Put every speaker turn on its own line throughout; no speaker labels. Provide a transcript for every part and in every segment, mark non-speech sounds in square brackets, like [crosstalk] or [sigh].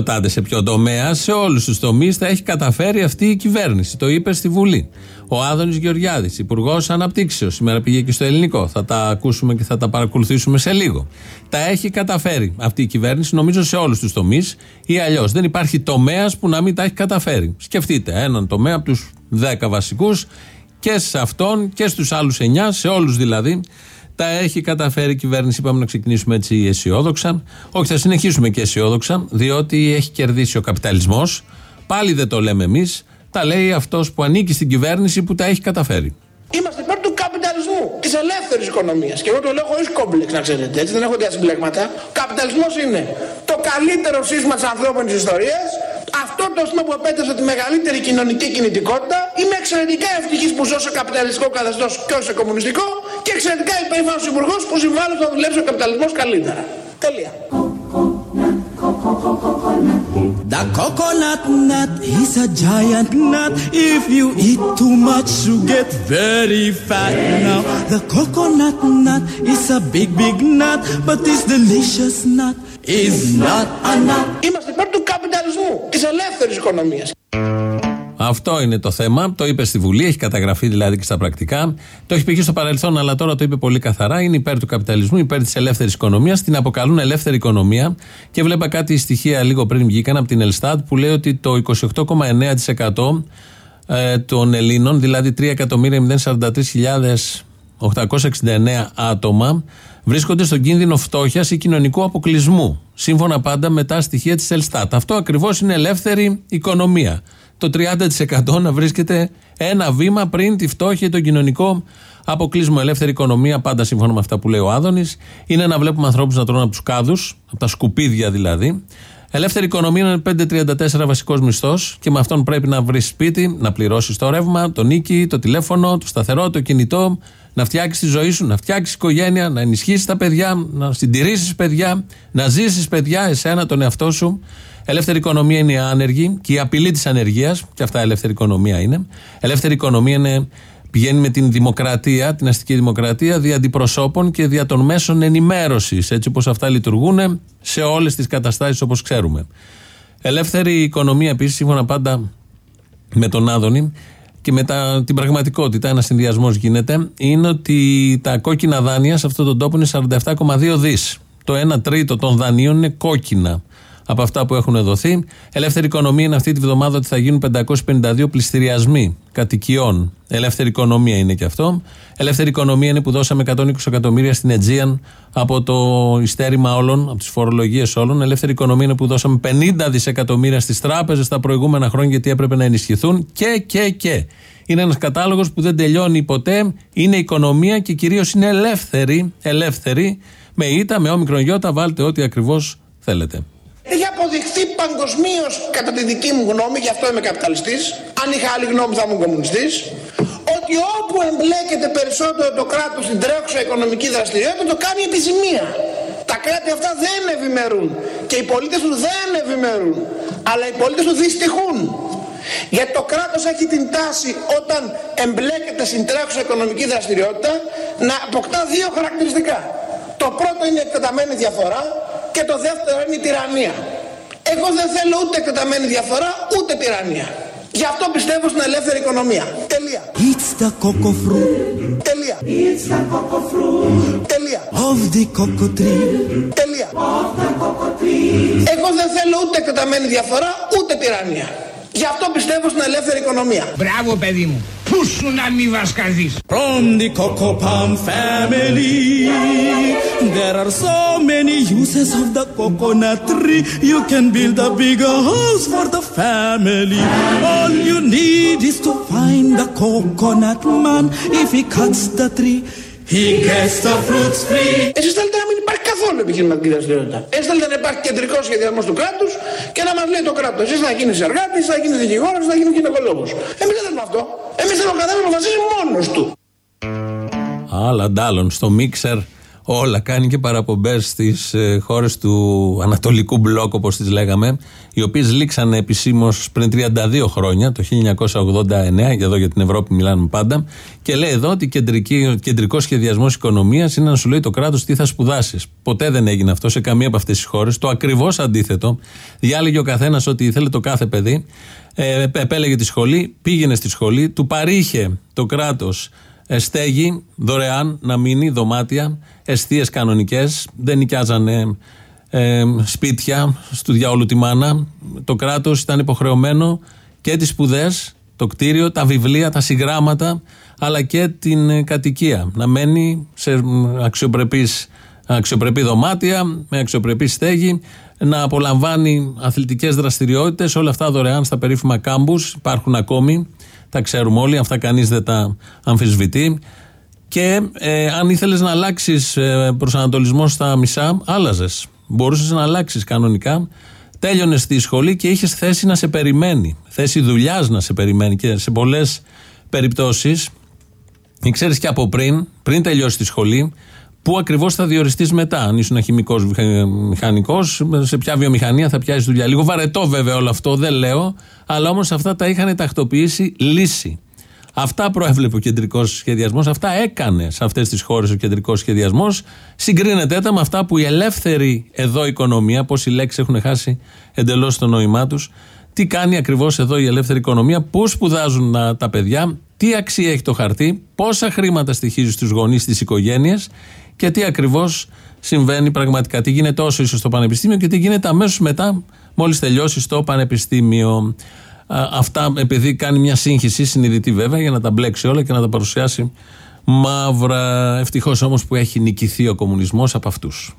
Ρωτάτε σε ποιο τομέα, σε όλους τους τομείς θα έχει καταφέρει αυτή η κυβέρνηση. Το είπε στη Βουλή. Ο Άδωνης Γεωργιάδης, Υπουργός Αναπτύξεως, σήμερα πήγε και στο ελληνικό. Θα τα ακούσουμε και θα τα παρακολουθήσουμε σε λίγο. Τα έχει καταφέρει αυτή η κυβέρνηση, νομίζω, σε όλους τους τομείς ή αλλιώς. Δεν υπάρχει τομέας που να μην τα έχει καταφέρει. Σκεφτείτε έναν τομέα από τους 10 βασικούς και σε αυτόν και στους άλλους 9, σε όλους δηλαδή. Τα έχει καταφέρει η κυβέρνηση. Είπαμε να ξεκινήσουμε έτσι αισιόδοξα. Όχι, θα συνεχίσουμε και αισιόδοξα, διότι έχει κερδίσει ο καπιταλισμός. Πάλι δεν το λέμε εμείς. Τα λέει αυτός που ανήκει στην κυβέρνηση που τα έχει καταφέρει.
Είμαστε υπέρ του καπιταλισμού, της ελεύθερης οικονομίας. Και εγώ το λέω χωρίς κόμπλεξ, να ξέρετε. Έτσι δεν έχω διασυμπλέγματα. Ο καπιταλισμός είναι το καλύτερο σύστημα της ανθρώπινης ιστορίας. Αυτό το σύστημα που επέτρεψε τη μεγαλύτερη κοινωνική κινητικότητα. Είμαι εξαιρετικά ευτυχής που ζω σε καπιταλιστικό καθεστώς και όχι σε κομμουνιστικό. Και εξαιρετικά υπερήφανο υπουργός που συμβάλλει στο να δουλέψει ο καπιταλισμός καλύτερα. Τέλεια.
The coconut nut is a giant nut. If you eat too much, you get very fat. Now, the coconut nut is a big, big nut, but this delicious nut is not a nut.
Είμαστε υπέρ του καπιταλισμού, της ελεύθερης οικονομίας.
Αυτό είναι το θέμα. Το είπε στη Βουλή, έχει καταγραφεί δηλαδή και στα πρακτικά. Το έχει πει και στο παρελθόν, αλλά τώρα το είπε πολύ καθαρά. Είναι υπέρ του καπιταλισμού, υπέρ της ελεύθερης οικονομίας. Την αποκαλούν ελεύθερη οικονομία. Και βλέπα κάτι στοιχεία λίγο πριν βγήκαν από την Ελστάτ που λέει ότι το 28,9% ε, των Ελλήνων, δηλαδή 3.043.869 άτομα, βρίσκονται στον κίνδυνο φτώχειας ή κοινωνικού αποκλεισμού. Σύμφωνα πάντα με τα στοιχεία της Ελστάτ. Αυτό ακριβώς είναι ελεύθερη οικονομία. Το 30% να βρίσκεται ένα βήμα πριν τη φτώχεια ή τον κοινωνικό αποκλεισμό. Ελεύθερη οικονομία, πάντα σύμφωνα με αυτά που λέει ο Άδωνης, είναι να βλέπουμε ανθρώπους να τρώνε από τους κάδους, από τα σκουπίδια δηλαδή. Ελεύθερη οικονομία είναι 5,34 βασικός μισθός και με αυτόν πρέπει να βρεις σπίτι, να πληρώσεις το ρεύμα, το νίκη, το τηλέφωνο, το σταθερό, το κινητό, να φτιάξεις τη ζωή σου, να φτιάξεις οικογένεια, να ενισχύσεις τα παιδιά, να συντηρήσεις παιδιά, να ζήσεις παιδιά, εσένα, τον εαυτό σου. Ελεύθερη οικονομία είναι οι άνεργοι και η απειλή της ανεργίας, και αυτά ελεύθερη οικονομία είναι. Ελεύθερη οικονομία είναι, πηγαίνει με την δημοκρατία, την αστική δημοκρατία, δια αντιπροσώπων και δια των μέσων ενημέρωσης, έτσι όπως αυτά λειτουργούν σε όλες τις καταστάσεις όπως ξέρουμε. Ελεύθερη οικονομία επίσης, σύμφωνα πάντα με τον Άδωνη και με τα, την πραγματικότητα, ένας συνδυασμός γίνεται, είναι ότι τα κόκκινα δάνεια σε αυτόν τον τόπο είναι 47,2 δις. Το 1 τρίτο των δανείων είναι κόκκινα από αυτά που έχουν δοθεί. Ελεύθερη οικονομία είναι αυτή τη βδομάδα ότι θα γίνουν 552 πληστηριασμοί κατοικιών. Ελεύθερη οικονομία είναι και αυτό. Ελεύθερη οικονομία είναι που δώσαμε 120 εκατομμύρια στην Αιτζίαν από το ιστέρημα όλων, από τις φορολογίες όλων. Ελεύθερη οικονομία είναι που δώσαμε 50 δισεκατομμύρια στις τράπεζες τα προηγούμενα χρόνια γιατί έπρεπε να ενισχυθούν. Και, και, και. Είναι ένας κατάλογος που δεν τελειώνει ποτέ. Είναι οικονομία και κυρίως είναι ελεύθερη. Ελεύθερη. Με ήττα, με όμικρον γιώτα, βάλτε ό,τι ακριβώς θέλετε.
Έχει αποδειχθεί παγκοσμίως, κατά τη δική μου γνώμη, γι' αυτό είμαι καπιταλιστής. Αν είχα άλλη γνώμη, θα ήμουν κομμουνιστής. Ότι όπου εμπλέκεται περισσότερο το κράτος στην τρέχουσα οικονομική δραστηριότητα, το κάνει επιζημία. Τα κράτη αυτά δεν ευημερούν. Και οι πολίτες τους δεν ευημερούν. Αλλά οι πολίτες τους δυστυχούν. Γιατί το κράτος έχει την τάση όταν εμπλέκεται στην τρέχουσα οικονομική δραστηριότητα να αποκτά δύο χαρακτηριστικά. Το πρώτο είναι η εκτεταμένη διαφορά και το δεύτερο είναι η τυραννία. Εγώ δεν θέλω ούτε εκτεταμένη διαφορά ούτε τυραννία. Γι' αυτό πιστεύω στην ελεύθερη οικονομία. Τελεία.
It's the cocoa fruit
Τελεία.
It's the cocoa fruit
Τελεία.
of the cocoa tree.
Τελεία. Εγώ δεν θέλω ούτε εκτεταμένη διαφορά ούτε τυραννία. Γι' αυτό πιστεύω στην ελεύθερη οικονομία.
Μπράβο παιδί μου. Πού σου να μη βασκαθείς.
From the cocoa palm family, there are so many uses of the coconut tree. You can build a bigger house for the family. All you need is to find the coconut man. If he cuts the tree, he gets the fruits free.
Εσείς θέλετε να μην υπάρχει καθόλου επιχειρηματική δραστηριότητα. Έστελνε να υπάρχει κεντρικό σχεδιασμός του κράτους και να μας λέει το κράτος. Εσύ θα γίνεις εργάτης, θα γίνεις δικηγόρος, θα γίνεις γυναικολόγος. Εμείς δεν θέλουμε αυτό. Εμείς θέλουμε ο καθένας να αποφασίσει μόνος του.
Άλλα αντάλλων στο μίξερ όλα. Κάνει και παραπομπές στις ε, χώρες του Ανατολικού Μπλοκ, όπως τις λέγαμε, οι οποίες λήξαν επισήμως πριν 32 χρόνια, το 1989, και εδώ για την Ευρώπη μιλάμε πάντα. Και λέει εδώ ότι ο κεντρικός σχεδιασμός οικονομίας είναι να σου λέει το κράτος τι θα σπουδάσεις. Ποτέ δεν έγινε αυτό σε καμία από αυτές τις χώρες. Το ακριβώς αντίθετο. Διάλεγε ο καθένας ό,τι ήθελε το κάθε παιδί. Ε, επέλεγε τη σχολή, πήγαινε στη σχολή, του παρήχε το κράτος ε, στέγη δωρεάν να μείνει, δωμάτια, αιστείες κανονικές. Δεν νοικιάζανε ε, σπίτια στου διαόλου τη μάνα. Το κράτος ήταν υποχρεωμένο και τις σπουδές, το κτίριο, τα βιβλία, τα συγγράμματα, αλλά και την ε, κατοικία. Να μένει σε αξιοπρεπής, αξιοπρεπή δωμάτια, με αξιοπρεπή στέγη, να απολαμβάνει αθλητικές δραστηριότητες, όλα αυτά δωρεάν στα περίφημα κάμπους, υπάρχουν ακόμη τα ξέρουμε όλοι, αυτά κανείς δεν τα αμφισβητεί. Και ε, αν ήθελες να αλλάξεις ε, προσανατολισμός στα μισά, άλλαζες. Μπορούσες να αλλάξεις κανονικά. Τέλειωνες στη σχολή και είχες θέση να σε περιμένει. Θέση δουλειάς να σε περιμένει. Και σε πολλές περιπτώσεις, ξέρεις και από πριν, πριν τελειώσει τη σχολή, Πού ακριβώς θα διοριστείς μετά, αν ήσουν χημικός μηχανικός, σε ποια βιομηχανία θα πιάσεις δουλειά. Λίγο βαρετό βέβαια όλο αυτό, δεν λέω, αλλά όμως αυτά τα είχαν τακτοποιήσει λύση. Αυτά προέβλεπε ο κεντρικός σχεδιασμός, αυτά έκανε σε αυτές τις χώρες ο κεντρικός σχεδιασμός. Συγκρίνεται τα με αυτά που η ελεύθερη εδώ οικονομία, πώ οι λέξεις έχουν χάσει εντελώς το νόημά τους, τι κάνει ακριβώς εδώ η ελεύθερη οικονομία, πού σπουδάζουν τα παιδιά, τι αξία έχει το χαρτί, πόσα χρήματα στοιχίζει στους γονείς τη οικογένεια και τι ακριβώς συμβαίνει πραγματικά. Τι γίνεται όσο είσαι στο πανεπιστήμιο και τι γίνεται αμέσως μετά, μόλις τελειώσει το πανεπιστήμιο. Αυτά επειδή κάνει μια σύγχυση συνειδητή βέβαια για να τα μπλέξει όλα και να τα παρουσιάσει μαύρα. Ευτυχώς όμως που έχει νικηθεί ο κομμουνισμός από αυτούς.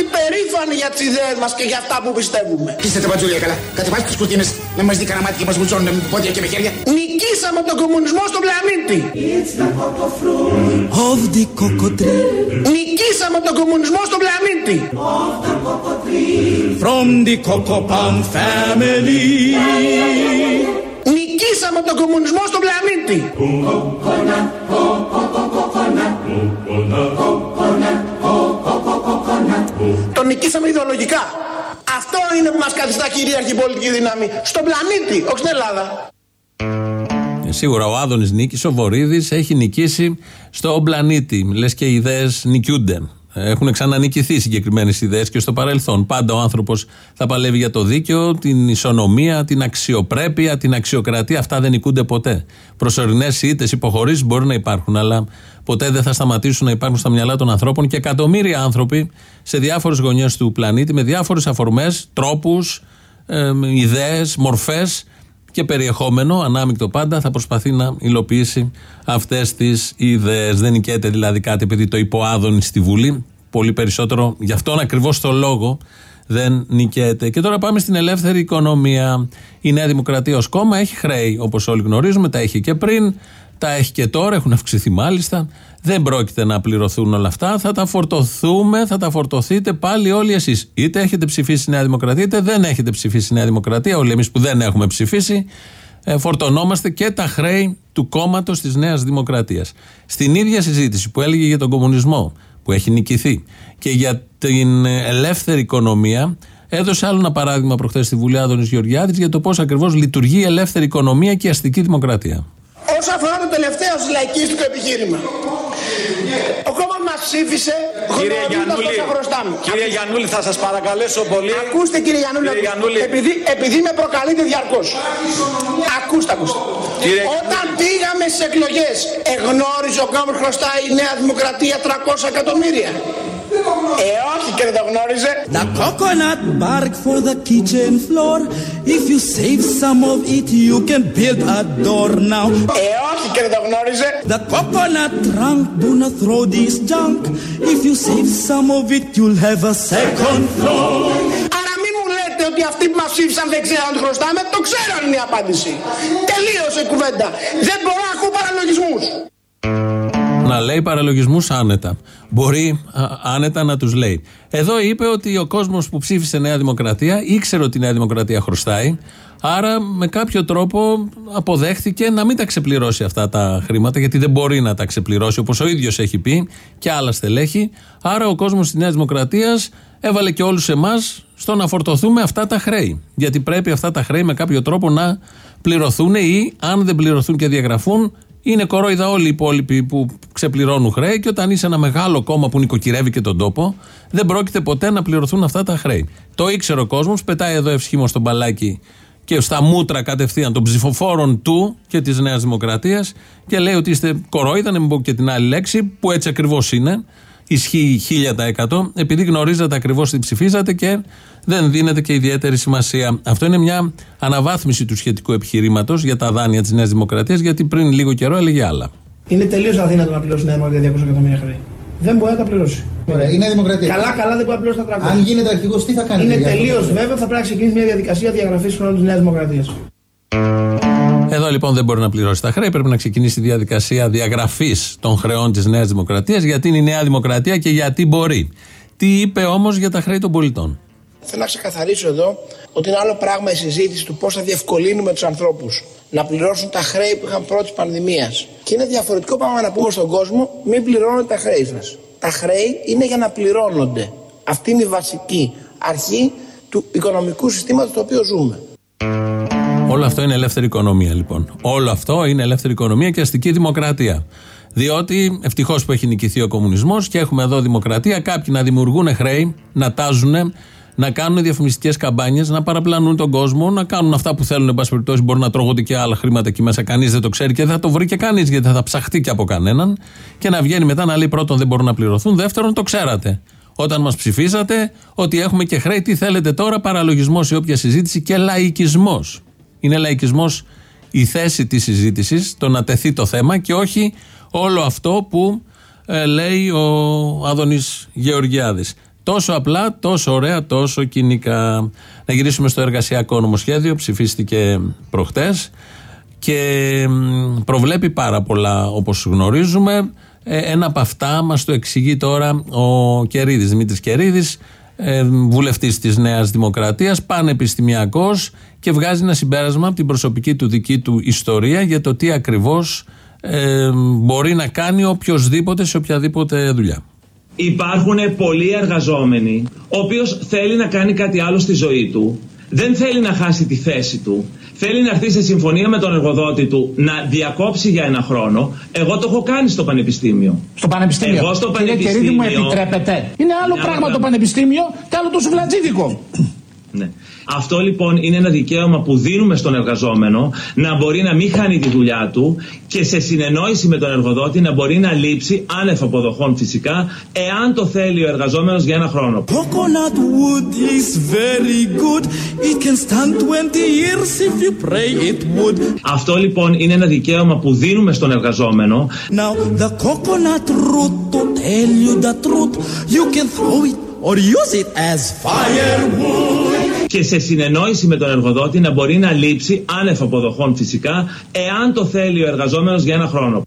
Είμαστε υπερήφανοι για τις ιδέες μας και για αυτά που πιστεύουμε.
Είστε τα πατζούλια καλά. Κατεβάστε τι κουρτίνε να μας δει κανένα μάτι και μας βουτσώνουν με πόδια και με χέρια.
Νικήσαμε τον κομμουνισμό στον πλανήτη.
Of the cocoa tree.
Νικήσαμε τον κομμουνισμό στον πλανήτη.
From the cocoa palm family.
Νικήσαμε τον κομμουνισμό στον πλανήτη. Τον νικήσαμε ιδεολογικά. Αυτό είναι που μας καθιστά κυρίαρχη πολιτική δύναμη. Στον πλανήτη, όχι στην Ελλάδα.
Ε, σίγουρα ο Άδωνης νίκησε, ο Βορύδης έχει νικήσει στον πλανήτη. Λες και οι ιδέες νικιούνται. Έχουν ξανανικηθεί συγκεκριμένες ιδέες και στο παρελθόν. Πάντα ο άνθρωπος θα παλεύει για το δίκαιο, την ισονομία, την αξιοπρέπεια, την αξιοκρατία. Αυτά δεν νικούνται ποτέ. Προσωρινές ήττες, υποχωρήσεις μπορεί να υπάρχουν, αλλά ποτέ δεν θα σταματήσουν να υπάρχουν στα μυαλά των ανθρώπων και εκατομμύρια άνθρωποι σε διάφορες γωνιές του πλανήτη με διάφορες αφορμές, τρόπους, ε, ιδέες, μορφές και περιεχόμενο, ανάμεικτο πάντα, θα προσπαθεί να υλοποιήσει αυτές τις ιδέες. Δεν νικέται δηλαδή κάτι επειδή το υποάδωνει στη Βουλή. Πολύ περισσότερο γι' αυτόν ακριβώς το λόγο δεν νικέται. Και τώρα πάμε στην ελεύθερη οικονομία. Η Νέα Δημοκρατία ως κόμμα έχει χρέη, όπως όλοι γνωρίζουμε, τα έχει και πριν, τα έχει και τώρα, έχουν αυξηθεί μάλιστα. Δεν πρόκειται να πληρωθούν όλα αυτά. Θα τα φορτωθούμε, θα τα φορτωθείτε πάλι όλοι εσείς. Είτε έχετε ψηφίσει Νέα Δημοκρατία, είτε δεν έχετε ψηφίσει Νέα Δημοκρατία. Όλοι εμείς που δεν έχουμε ψηφίσει, ε, φορτωνόμαστε και τα χρέη του κόμματος της Νέας Δημοκρατίας. Στην ίδια συζήτηση που έλεγε για τον κομμουνισμό, που έχει νικηθεί, και για την ελεύθερη οικονομία, έδωσε άλλο ένα παράδειγμα προχθές στη Βουλή Άδωνης Γεωργιάδης για το πώς ακριβώς λειτουργεί η ελεύθερη οικονομία και η αστική δημοκρατία.
Όσο αφορά το τελευταίο λαϊκίστικο επιχείρημα. Ο κόμμα μας ψήφισε
Κύριε Γιαννούλη, κύριε Γιαννούλη, θα σας παρακαλέσω πολύ.
Ακούστε κύριε Γιαννούλη,
Κύριε Γιαννούλη.
επειδή, επειδή με προκαλείτε διαρκώς. Ακούστε, ακούστε.
Κύριε
Όταν πήγαμε στι εκλογές, εγνώριζε ο κόμμα χρωστάει η Νέα Δημοκρατία 300 εκατομμύρια. Ε, όχι και δεν το γνώριζε.
The coconut bark for the kitchen floor. If you save some of it, you can build a door now.
Ε, όχι και δεν το γνώριζε.
The coconut trunk, do not throw this junk. If you save some of it, you'll have a second floor.
Άρα μην μου λέτε ότι αυτοί που μας ψήφισαν δεν ξέραν ότι χρωστάμε. Το ξέραν είναι η απάντηση. Τελείωσε η κουβέντα. Δεν μπορώ να ακούω παραλογισμούς.
Να λέει παραλογισμούς άνετα. Μπορεί άνετα να τους λέει. Εδώ είπε ότι ο κόσμος που ψήφισε Νέα Δημοκρατία ήξερε ότι η Νέα Δημοκρατία χρωστάει. Άρα με κάποιο τρόπο αποδέχθηκε να μην τα ξεπληρώσει αυτά τα χρήματα, γιατί δεν μπορεί να τα ξεπληρώσει όπως ο ίδιος έχει πει και άλλα στελέχη. Άρα ο κόσμος της Νέας Δημοκρατίας έβαλε και όλους εμάς στο να φορτωθούμε αυτά τα χρέη. Γιατί πρέπει αυτά τα χρέη με κάποιο τρόπο να πληρωθούν ή αν δεν πληρωθούν και διαγραφούν, είναι κορόιδα όλοι οι υπόλοιποι που ξεπληρώνουν χρέη και όταν είσαι ένα μεγάλο κόμμα που νοικοκυρεύει και τον τόπο, δεν πρόκειται ποτέ να πληρωθούν αυτά τα χρέη. Το ήξερε ο κόσμος, πετάει εδώ ευσχήμω στον μπαλάκι και στα μούτρα κατευθείαν των ψηφοφόρων του και της Νέας Δημοκρατίας και λέει ότι είστε κορόιδα, να μην πω και την άλλη λέξη, που έτσι ακριβώς είναι. Ισχύει 1000% επειδή γνωρίζετε ακριβώς τι ψηφίζατε και δεν δίνεται και ιδιαίτερη σημασία. Αυτό είναι μια αναβάθμιση του σχετικού επιχειρήματος για τα δάνεια της Νέας Δημοκρατίας, γιατί πριν λίγο καιρό έλεγε άλλα.
Είναι τελείως αδύνατο να πληρώσει Νέα Δημοκρατία 200 εκατομμύρια χρέη. Δεν μπορεί να τα πληρώσει.
Ωραία, είναι δημοκρατία.
Καλά, καλά δεν μπορεί να πληρώσει τα 300.
Αν γίνεται αρχηγός, τι θα κάνει.
Είναι τελείως βέβαιο, θα πρέπει να ξεκινήσει μια διαδικασία διαγραφής χρόνου της Νέας Δημοκρατίας.
Εδώ λοιπόν δεν μπορεί να πληρώσει τα χρέη. Πρέπει να ξεκινήσει η διαδικασία διαγραφής των χρεών της Νέας Δημοκρατίας. Γιατί είναι η Νέα Δημοκρατία και γιατί μπορεί. Τι είπε όμως για τα χρέη των πολιτών;
Θέλω να ξεκαθαρίσω εδώ ότι είναι άλλο πράγμα η συζήτηση του πώς θα διευκολύνουμε τους ανθρώπους να πληρώσουν τα χρέη που είχαν πρώτης πανδημίας. Και είναι διαφορετικό πράγμα να πούμε στον κόσμο: μην πληρώνετε τα χρέη σας. Τα χρέη είναι για να πληρώνονται. Αυτή είναι η βασική αρχή του οικονομικού συστήματος το οποίο ζούμε.
Όλο αυτό είναι ελεύθερη οικονομία λοιπόν. Όλο αυτό είναι ελεύθερη οικονομία και αστική δημοκρατία. Διότι ευτυχώς που έχει νικηθεί ο κομμουνισμός και έχουμε εδώ δημοκρατία, κάποιοι να δημιουργούν χρέη, να τάζουν, να κάνουν διαφημιστικές καμπάνιες, να παραπλανούν τον κόσμο, να κάνουν αυτά που θέλουν. Εν πάση περιπτώσει, μπορεί να τρώγονται και άλλα χρήματα εκεί μέσα. Κανείς δεν το ξέρει και δεν θα το βρει και κανείς, γιατί θα ψαχτεί και από κανέναν. Και να βγαίνει μετά να λέει πρώτον δεν μπορούν να πληρωθούν, δεύτερον το ξέρατε. Όταν μας ψηφίσατε, ότι έχουμε και χρέη, τι θέλετε τώρα, παραλογισμός ή όποια συζήτηση και λαϊκισμός. Είναι λαϊκισμός η θέση της συζήτησης, το να τεθεί το θέμα και όχι όλο αυτό που ε, λέει ο Άδωνης Γεωργιάδης. Τόσο απλά, τόσο ωραία, τόσο κοινικά. Να γυρίσουμε στο εργασιακό νομοσχέδιο, ψηφίστηκε προχτές και προβλέπει πάρα πολλά όπως γνωρίζουμε. Ε, ένα από αυτά μας το εξηγεί τώρα ο Κερίδης, Δημήτρης Κερίδης, ε, βουλευτής της Νέας Δημοκρατίας, πανεπιστημιακός και βγάζει ένα συμπέρασμα από την προσωπική του δική του ιστορία για το τι ακριβώς ε, μπορεί να κάνει οποιοδήποτε σε οποιαδήποτε δουλειά.
Υπάρχουν πολλοί εργαζόμενοι, ο οποίος θέλει να κάνει κάτι άλλο στη ζωή του, δεν θέλει να χάσει τη θέση του, θέλει να έρθει σε συμφωνία με τον εργοδότη του να διακόψει για ένα χρόνο. Εγώ το έχω κάνει στο πανεπιστήμιο.
Στο πανεπιστήμιο.
Εγώ στο πανεπιστήμιο.
Κύριε μου επιτρέπετε. Είναι άλλο πράγμα το πανεπιστήμιο και άλλο το σουβλατζίδικο.
Ναι. Αυτό λοιπόν είναι ένα δικαίωμα που δίνουμε στον εργαζόμενο να μπορεί να μην χάνει τη δουλειά του και σε συνεννόηση με τον εργοδότη να μπορεί να λείψει άνευ αποδοχών φυσικά εάν το θέλει ο εργαζόμενος για ένα χρόνο.
Coconut wood is very good. It can stand 20 years if you pray it would.
Αυτό λοιπόν είναι ένα δικαίωμα που δίνουμε στον εργαζόμενο.
Now the coconut root to tell you the truth. You can throw it or use it as firewood.
Και σε συνεννόηση με τον εργοδότη να μπορεί να λείψει άνευ αποδοχών φυσικά εάν το θέλει ο εργαζόμενος για ένα χρόνο.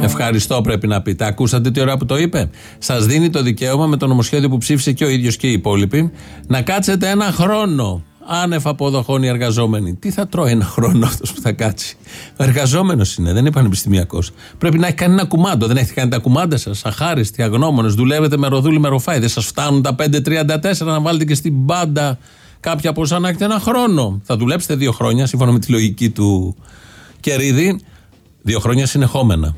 Ευχαριστώ πρέπει να πείτε. Ακούσατε τι ώρα που το είπε. Σας δίνει το δικαίωμα με το νομοσχέδιο που ψήφισε και ο ίδιος και οι υπόλοιποι να κάτσετε ένα χρόνο άνευ αποδοχών οι εργαζόμενοι. Τι θα τρώει ένα χρόνο αυτός που θα κάτσει; Ο εργαζόμενος είναι, δεν είναι πανεπιστημιακός. Πρέπει να έχει κάνει ένα κουμάντο. Δεν έχετε κάνει τα κουμάντα σας. Αχάριστοι, αγνώμονες. Δουλεύετε με ροδούλη με ροφάι. Δεν σας φτάνουν τα 5.34 να βάλετε και στην μπάντα κάποια ποσά να έχετε ένα χρόνο. Θα δουλέψετε δύο χρόνια, σύμφωνα με τη λογική του Κερίδη. Δύο χρόνια συνεχόμενα.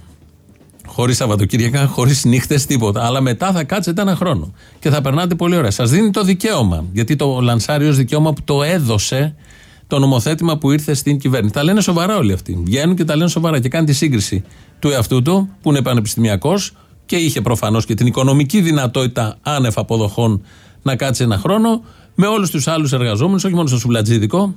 Χωρίς Σαββατοκύριακα, χωρίς νύχτες, τίποτα. Αλλά μετά θα κάτσετε ένα χρόνο και θα περνάτε πολύ ωραία. Σας δίνει το δικαίωμα. Γιατί το λανσάριο δικαίωμα που το έδωσε το νομοθέτημα που ήρθε στην κυβέρνηση. Τα λένε σοβαρά όλοι αυτοί. Βγαίνουν και τα λένε σοβαρά και κάνει τη σύγκριση του εαυτού του, που είναι πανεπιστημιακός και είχε προφανώς και την οικονομική δυνατότητα άνευ αποδοχών να κάτσει ένα χρόνο, με όλους τους άλλους εργαζόμενους, όχι μόνο στο σουβλατζίδικο,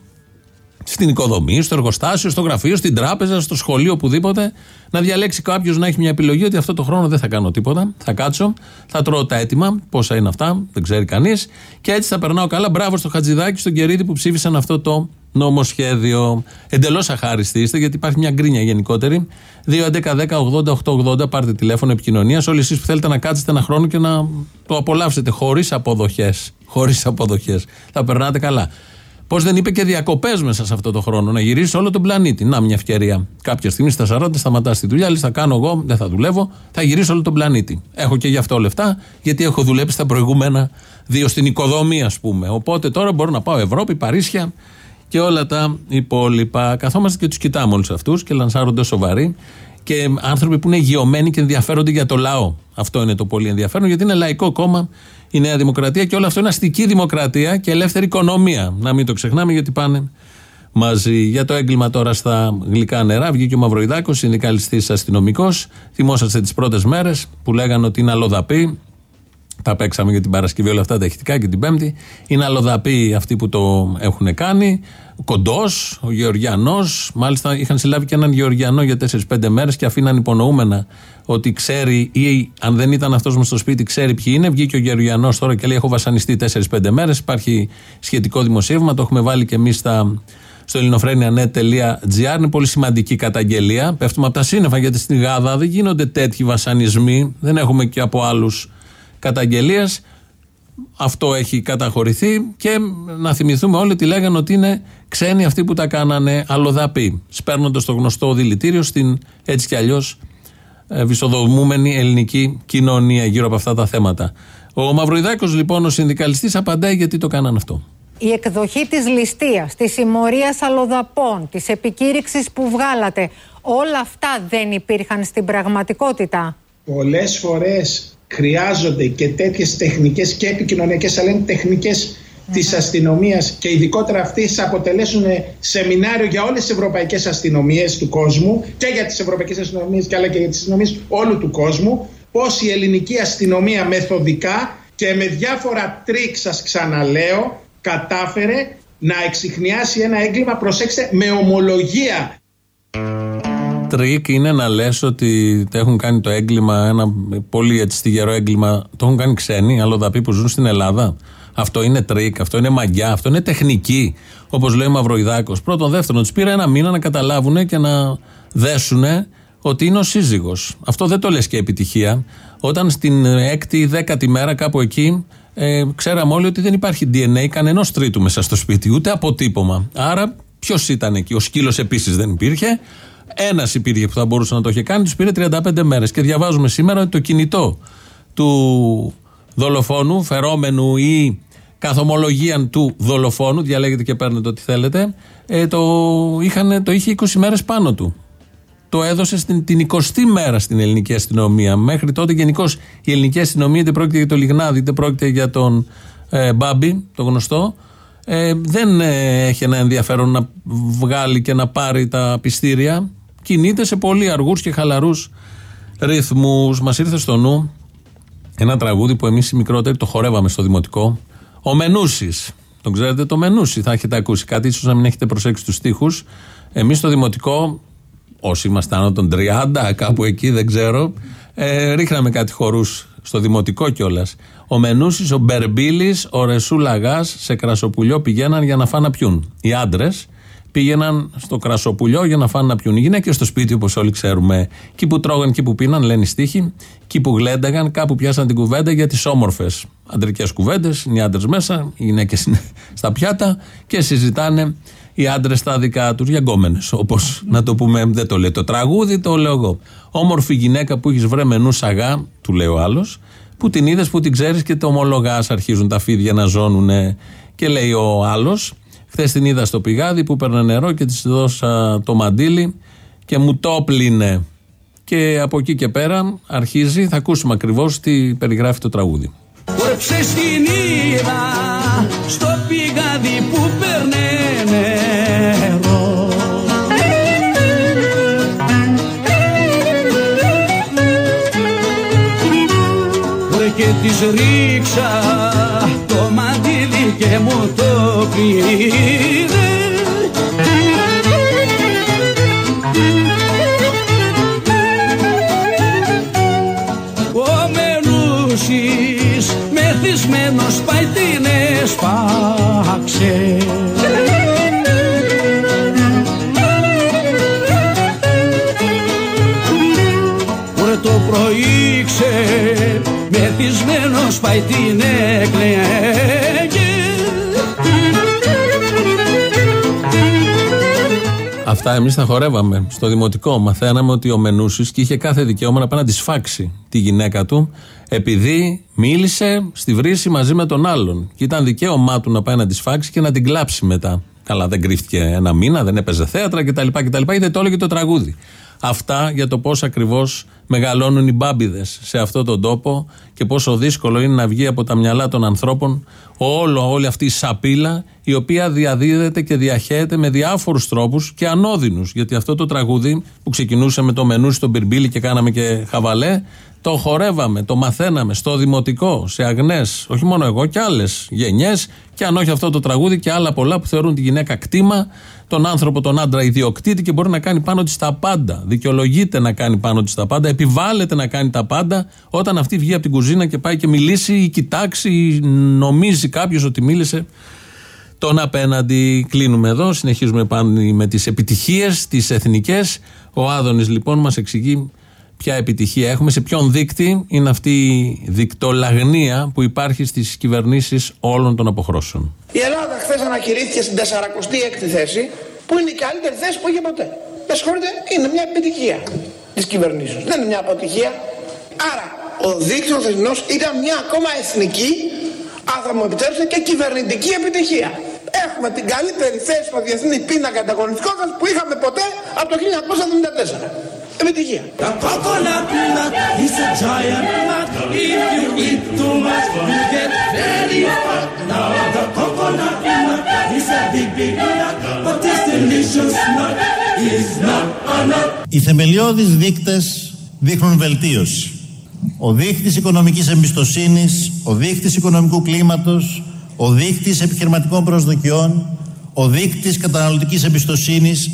στην οικοδομή, στο εργοστάσιο, στο γραφείο, στην τράπεζα, στο σχολείο, οπουδήποτε, να διαλέξει κάποιος να έχει μια επιλογή ότι αυτό το χρόνο δεν θα κάνω τίποτα. Θα κάτσω, θα τρώω τα έτοιμα, πόσα είναι αυτά, δεν ξέρει κανείς, και έτσι θα περνάω καλά. Μπράβο στο Χατζηδάκι, στον Κερίδη που ψήφισαν αυτό το νομοσχέδιο. Εντελώς αχάριστοι είστε, γιατί υπάρχει μια γκρίνια γενικότερη. 2.11.10.80.880 πάρτε τηλέφωνο επικοινωνίας. Όλοι εσείς που θέλετε να κάτσετε ένα χρόνο και να το απολαύσετε χωρίς αποδοχές. Χωρίς αποδοχές. Θα περνάτε καλά. Πώς δεν είπε και διακοπές μέσα σε αυτό το χρόνο, να γυρίσει όλο τον πλανήτη. Να, μια ευκαιρία. Κάποια στιγμή στα 40 σταματά τη δουλειά, λες, θα κάνω εγώ, δεν θα δουλεύω, θα γυρίσω όλο τον πλανήτη. Έχω και γι' αυτό λεφτά, γιατί έχω δουλέψει τα προηγούμενα δύο στην οικοδομή, ας πούμε. Οπότε τώρα μπορώ να πάω Ευρώπη, Παρίσια και όλα τα υπόλοιπα. Καθόμαστε και τους κοιτάμε όλους αυτούς και λανσάρονται σοβαροί και άνθρωποι που είναι γεωμένοι και ενδιαφέρονται για το λαό. Αυτό είναι το πολύ ενδιαφέρον, γιατί είναι λαϊκό κόμμα η Νέα Δημοκρατία και όλο αυτό είναι αστική δημοκρατία και ελεύθερη οικονομία. Να μην το ξεχνάμε, γιατί πάνε μαζί. Για το έγκλημα τώρα στα γλυκά νερά βγήκε ο Μαυροϊδάκος, συνδικαλιστής αστυνομικός. Θυμόσαστε τις πρώτες μέρες που λέγανε ότι είναι αλλοδαπή. Τα παίξαμε για την Παρασκευή όλα αυτά τα ηχητικά και την Πέμπτη. Είναι αλλοδαποί αυτοί που το έχουν κάνει. Ο Κοντός, ο Γεωργιανός. Μάλιστα είχαν συλλάβει και έναν Γεωργιανό για 4-5 μέρες και αφήναν υπονοούμενα ότι ξέρει ή αν δεν ήταν αυτός μες στο σπίτι, ξέρει ποιοι είναι. Βγήκε ο Γεωργιανός τώρα και λέει: Έχω βασανιστεί 4-5 μέρες. Υπάρχει σχετικό δημοσίευμα. Το έχουμε βάλει και εμείς στο ελληνοφρένια.net.gr. Είναι πολύ σημαντική καταγγελία. Πέφτουμε από τα σύννεφα γιατί στην Γάδα δεν γίνονται τέτοιοι βασανισμοί. Δεν έχουμε και από άλλους καταγγελίε. Αυτό έχει καταχωρηθεί και να θυμηθούμε όλοι ότι λέγανε ότι είναι ξένοι αυτοί που τα κάνανε αλλοδαποί. Σπέρνοντας το γνωστό δηλητήριο στην έτσι κι αλλιώς ε, βυσοδομούμενη ελληνική κοινωνία γύρω από αυτά τα θέματα. Ο Μαυροϊδάκο, λοιπόν, ο συνδικαλιστής, απαντάει γιατί το κάνανε αυτό.
Η εκδοχή της ληστείας, της συμμορίας αλλοδαπών, της επικήρυξης που βγάλατε, όλα αυτά δεν υπήρχαν στην πραγματικότητα.
Πολλές φορές χρειάζονται και τέτοιες τεχνικές και επικοινωνιακές, αλλά είναι τεχνικές της αστυνομίας και ειδικότερα αυτέ αποτελέσουν σεμινάριο για όλες τις ευρωπαϊκές αστυνομίες του κόσμου και για τις ευρωπαϊκές αστυνομίες και αλλά και για τις αστυνομίες όλου του κόσμου. Πώς η ελληνική αστυνομία μεθοδικά και με διάφορα τρικ, σας ξαναλέω, κατάφερε να εξιχνιάσει ένα έγκλημα, προσέξτε, με ομολογία
τρικ είναι να λες ότι έχουν κάνει το έγκλημα, ένα πολύ έτσι στυγερό έγκλημα, το έχουν κάνει ξένοι, αλλοδαποί που ζουν στην Ελλάδα. Αυτό είναι τρικ, αυτό είναι μαγιά, αυτό είναι τεχνική. Όπως λέει ο Μαυροϊδάκος. Πρώτον, δεύτερον, τους πήρε ένα μήνα να καταλάβουν και να δέσουν ότι είναι ο σύζυγος. Αυτό δεν το λες και επιτυχία. Όταν στην έκτη ή δέκατη μέρα, κάπου εκεί, ε, ξέραμε όλοι ότι δεν υπάρχει DNA κανενός τρίτου μέσα στο σπίτι, ούτε αποτύπωμα. Άρα, ποιος ήταν εκεί; Ο σκύλος επίσης δεν υπήρχε. Ένας υπήρχε που θα μπορούσε να το είχε κάνει, τους πήρε 35 μέρες. Και διαβάζουμε σήμερα ότι το κινητό του δολοφόνου, φερόμενου ή καθομολογία του δολοφόνου, διαλέγετε και παίρνετε ό,τι θέλετε, ε, το, είχαν, το είχε 20 μέρες πάνω του. Το έδωσε στην, την 20η μέρα στην ελληνική αστυνομία. Μέχρι τότε γενικώ η ελληνική αστυνομία, είτε πρόκειται για το Λιγνάδι, είτε πρόκειται για τον ε, Μπάμπη, το γνωστό, ε, δεν ε, έχει ένα ενδιαφέρον να βγάλει και να πάρει τα πιστήρια κινείται σε πολύ αργούς και χαλαρούς ρυθμούς. Μας ήρθε στο νου ένα τραγούδι που εμείς οι μικρότεροι το χορεύαμε στο δημοτικό. Ο Μενούσης. Τον ξέρετε το Μενούση, θα έχετε ακούσει κάτι, ίσως να μην έχετε προσέξει τους στίχους. Εμείς στο δημοτικό, όσοι ήμασταν άνω των 30, κάπου εκεί δεν ξέρω, ε, ρίχναμε κάτι χορούς στο δημοτικό κιόλας. Ο Μενούσης, ο Μπερμπίλης, ο Ρεσού Λαγά σε κρασοπουλιό πηγαίναν για να φάνε να πιούν. Οι άντρες πήγαιναν στο κρασοπουλιό για να φάνε να πιούν. Οι γυναίκες στο σπίτι, όπως όλοι ξέρουμε. Εκεί που τρώγαν, εκεί που πίναν, λένε οι στίχοι. Εκεί που γλένταγαν, κάπου πιάσαν την κουβέντα για τις όμορφες αντρικές κουβέντες. Οι άντρες μέσα, οι γυναίκες στα πιάτα και συζητάνε οι άντρες τα δικά τους για γκόμενες. Όπως να το πούμε, δεν το λέει το τραγούδι, το λέω εγώ. Όμορφη γυναίκα που έχεις βρε μενού σαγά, του λέει ο άλλος, που την είδες, που την ξέρεις και το ομολογάς, αρχίζουν τα φίδια να ζώνουν. Και λέει ο άλλος, Χθες την είδα στο πηγάδι που παίρνε νερό και της δώσα το μαντίλι και μου το πλύνε. Και από εκεί και πέρα αρχίζει, θα ακούσουμε ακριβώς τι περιγράφει το τραγούδι.
την είδα στο πηγάδι που παίρνε νερό. και της ρίξα το μαντίλι και μου το πήρε. Ο Μενούσης μεθυσμένος πάει την έσπαξε. Το μεθυσμένος πάει
Αυτά εμείς τα χορεύαμε στο δημοτικό. Μαθαίναμε ότι ο Μενούσης και είχε κάθε δικαίωμα να πάει να τη σφάξει τη γυναίκα του, επειδή μίλησε στη βρύση μαζί με τον άλλον. Και ήταν δικαίωμά του να πάει να τη σφάξει και να την κλάψει μετά. Καλά, δεν κρύφτηκε ένα μήνα, δεν έπαιζε θέατρα κτλ. κτλ. Είδε το όλο και το τραγούδι. Αυτά για το πώς ακριβώς μεγαλώνουν οι μπάμπιδες σε αυτόν τον τόπο και πόσο δύσκολο είναι να βγει από τα μυαλά των ανθρώπων όλο, όλη αυτή η σαπίλα η οποία διαδίδεται και διαχέεται με διάφορους τρόπους και ανώδυνους. Γιατί αυτό το τραγούδι που ξεκινούσε με το μενού στον Πυρμπίλι και κάναμε και χαβαλέ, το χορεύαμε, το μαθαίναμε στο δημοτικό, σε αγνές, όχι μόνο εγώ και άλλες γενιές. Και αν όχι αυτό το τραγούδι και άλλα πολλά που θεωρούν τη γυναίκα κτήμα, τον άνθρωπο, τον άντρα ιδιοκτήτη και μπορεί να κάνει πάνω της τα πάντα. Δικαιολογείται να κάνει πάνω της τα πάντα, επιβάλλεται να κάνει τα πάντα όταν αυτή βγει από την κουζίνα και πάει και μιλήσει ή κοιτάξει ή νομίζει κάποιος ότι μίλησε τον απέναντι. Κλείνουμε εδώ, συνεχίζουμε πάνω με τις επιτυχίες, τις εθνικές. Ο Άδωνης λοιπόν μας εξηγεί ποια επιτυχία έχουμε, σε ποιον δείκτη είναι αυτή η δικτολαγνία που υπάρχει στις κυβερνήσεις όλων των αποχρώσεων.
Η Ελλάδα χθες ανακηρύχθηκε στην 46η θέση, που είναι η καλύτερη θέση που είχε ποτέ. Με συγχωρείτε, είναι μια επιτυχία της κυβερνήσεως. Δεν είναι μια αποτυχία. Άρα, ο δείκτη ο θεσμινό ήταν μια ακόμα εθνική, αν θα μου επιτρέψετε, και κυβερνητική επιτυχία. Έχουμε την καλύτερη θέση στο διεθνή πίνακα ανταγωνιστικότητας που είχαμε ποτέ από το 1974. Επιτυχία.
The coconut nut is a giant nut. If you eat too much, you get very fat. Now the coconut nut is a big, big nut, but this delicious nut is not a nut.
Οι θεμελιώδεις δείκτες δείχνουν βελτίωση. Ο δείκτης οικονομικής εμπιστοσύνης, ο δείκτης οικονομικού κλίματος, ο δείκτης επιχειρηματικών προσδοκιών, ο δείκτης καταναλωτικής εμπιστοσύνης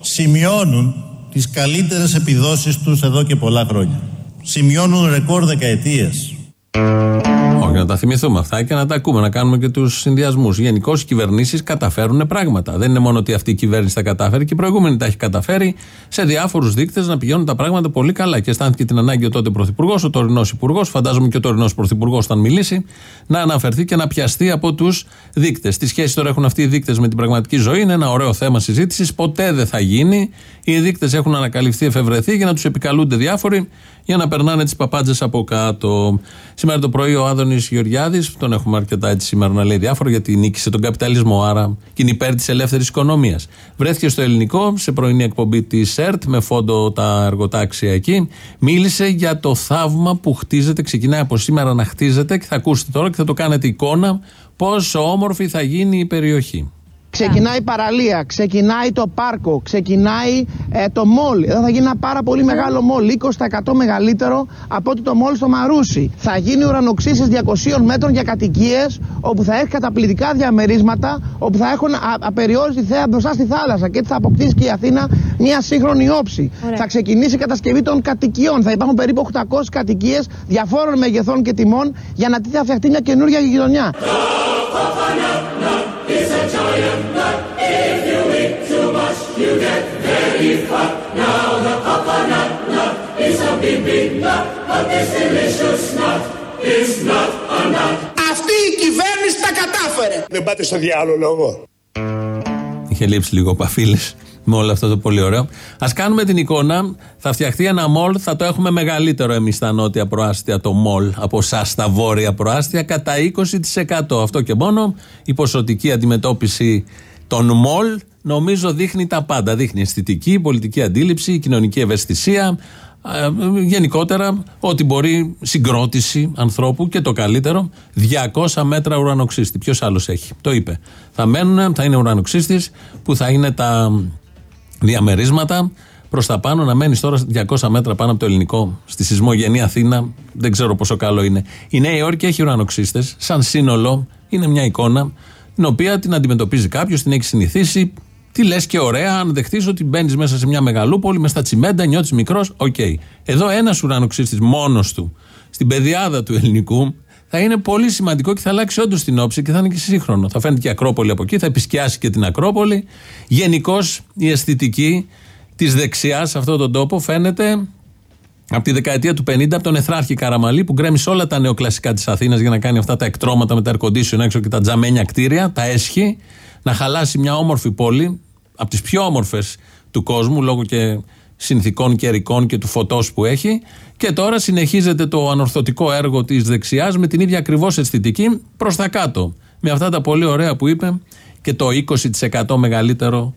σημειώνουν τις καλύτερες επιδόσεις τους εδώ και πολλά χρόνια. Σημειώνουν ρεκόρ δεκαετίες.
Όχι, να τα θυμηθούμε αυτά και να τα ακούμε, να κάνουμε και τους συνδυασμούς. Γενικώς οι κυβερνήσεις καταφέρουν πράγματα. Δεν είναι μόνο ότι αυτή η κυβέρνηση τα κατάφερε και η προηγούμενη τα έχει καταφέρει σε διάφορους δείκτες να πηγαίνουν τα πράγματα πολύ καλά. Και αισθάνθηκε την ανάγκη ο τότε Πρωθυπουργός, ο τωρινός Υπουργός, φαντάζομαι και ο τωρινός Πρωθυπουργός όταν μιλήσει, να αναφερθεί και να πιαστεί από τους δείκτες. Τις σχέση τώρα έχουν αυτοί οι δείκτες με την πραγματική ζωή, είναι ένα ωραίο θέμα συζήτησης. Ποτέ δεν θα γίνει. Οι δείκτες έχουν ανακαλυφθεί, εφευρεθεί για να τους επικαλούνται διάφοροι για να περνάνε τις παπάντζες από κάτω. Σήμερα το πρωί ο Άδωνης Γεωργιάδης, τον έχουμε αρκετά έτσι σήμερα να λέει διάφορα γιατί νίκησε τον καπιταλισμό, άρα και είναι υπέρ της ελεύθερης οικονομίας. Βρέθηκε στο ελληνικό, σε πρωινή εκπομπή της ΕΡΤ, με φόντο τα εργοτάξια εκεί. Μίλησε για το θαύμα που χτίζεται, ξεκινάει από σήμερα να χτίζεται και θα ακούσετε τώρα και θα το κάνετε εικόνα πόσο όμορφη θα γίνει η περιοχή.
Ξεκινάει η παραλία, ξεκινάει το πάρκο, ξεκινάει ε, το μόλ. Εδώ θα γίνει ένα πάρα πολύ μεγάλο μόλ, 20% μεγαλύτερο από ότι το μόλ στο Μαρούσι. Θα γίνει ουρανοξύσεις 200 μέτρων για κατοικίες, όπου θα έχει καταπληκτικά διαμερίσματα, όπου θα έχουν α, απεριόριστη θέα μπροστά στη θάλασσα και έτσι θα αποκτήσει και η Αθήνα μια σύγχρονη όψη. Θα ξεκινήσει η κατασκευή των κατοικιών. Θα υπάρχουν περίπου 800 κατοικίες διαφόρων μεγεθών και τιμών για να θα φτιαχτεί μια καινούργια γειτονιά. Αυτή η κυβέρνηση τα κατάφερε.
Δεν πάτε στο διάλογο λόγο.
Είχε λείψει λίγο ο Παφίλης με όλο αυτό το πολύ ωραίο. Α κάνουμε την εικόνα. Θα φτιαχτεί ένα μολ, θα το έχουμε μεγαλύτερο εμείς στα νότια προάστια το μολ από εσάς στα βόρεια προάστια κατά 20%. Αυτό και μόνο η ποσοτική αντιμετώπιση των μολ νομίζω δείχνει τα πάντα. Δείχνει αισθητική, πολιτική αντίληψη, κοινωνική ευαισθησία, ε, γενικότερα ό,τι μπορεί συγκρότηση ανθρώπου και το καλύτερο 200 μέτρα ουρανοξύστη. Ποιος άλλος έχει; Το είπε. Θα μένουν, θα είναι ουρανοξύστης που θα είναι τα διαμερίσματα προς τα πάνω να μένεις τώρα 200 μέτρα πάνω από το Ελληνικό στη σεισμογενή Αθήνα. Δεν ξέρω πόσο καλό είναι. Η Νέα Υόρκη έχει ουρανοξύστες. Σαν σύνολο είναι μια εικόνα την οποία την αντιμετωπίζει κάποιος, την έχει συνηθίσει. Τι λες και ωραία, αν δεχτείς ότι μπαίνεις μέσα σε μια μεγαλούπολη μες στα τσιμέντα, νιώθεις μικρός. OK. Okay. Εδώ ένας ουρανοξύστης μόνος του, στην πεδιάδα του ελληνικού, θα είναι πολύ σημαντικό και θα αλλάξει όντως την όψη και θα είναι και σύγχρονο. Θα φαίνεται και η Ακρόπολη από εκεί, θα επισκιάσει και την Ακρόπολη. Γενικώς η αισθητική της δεξιάς σε αυτόν τον τόπο φαίνεται Από τη δεκαετία του 50, από τον Εθράρχη Καραμαλή που γκρέμισε όλα τα νεοκλασικά της Αθήνας για να κάνει αυτά τα εκτρώματα με τα air condition έξω και τα τζαμένια κτίρια, τα έσχη, να χαλάσει μια όμορφη πόλη, από τις πιο όμορφες του κόσμου, λόγω και συνθηκών καιρικών και του φωτός που έχει. Και τώρα συνεχίζεται το ανορθωτικό έργο της δεξιάς με την ίδια ακριβώς αισθητική προς τα κάτω. Με αυτά τα πολύ ωραία που είπε και το 20% μεγαλύτερο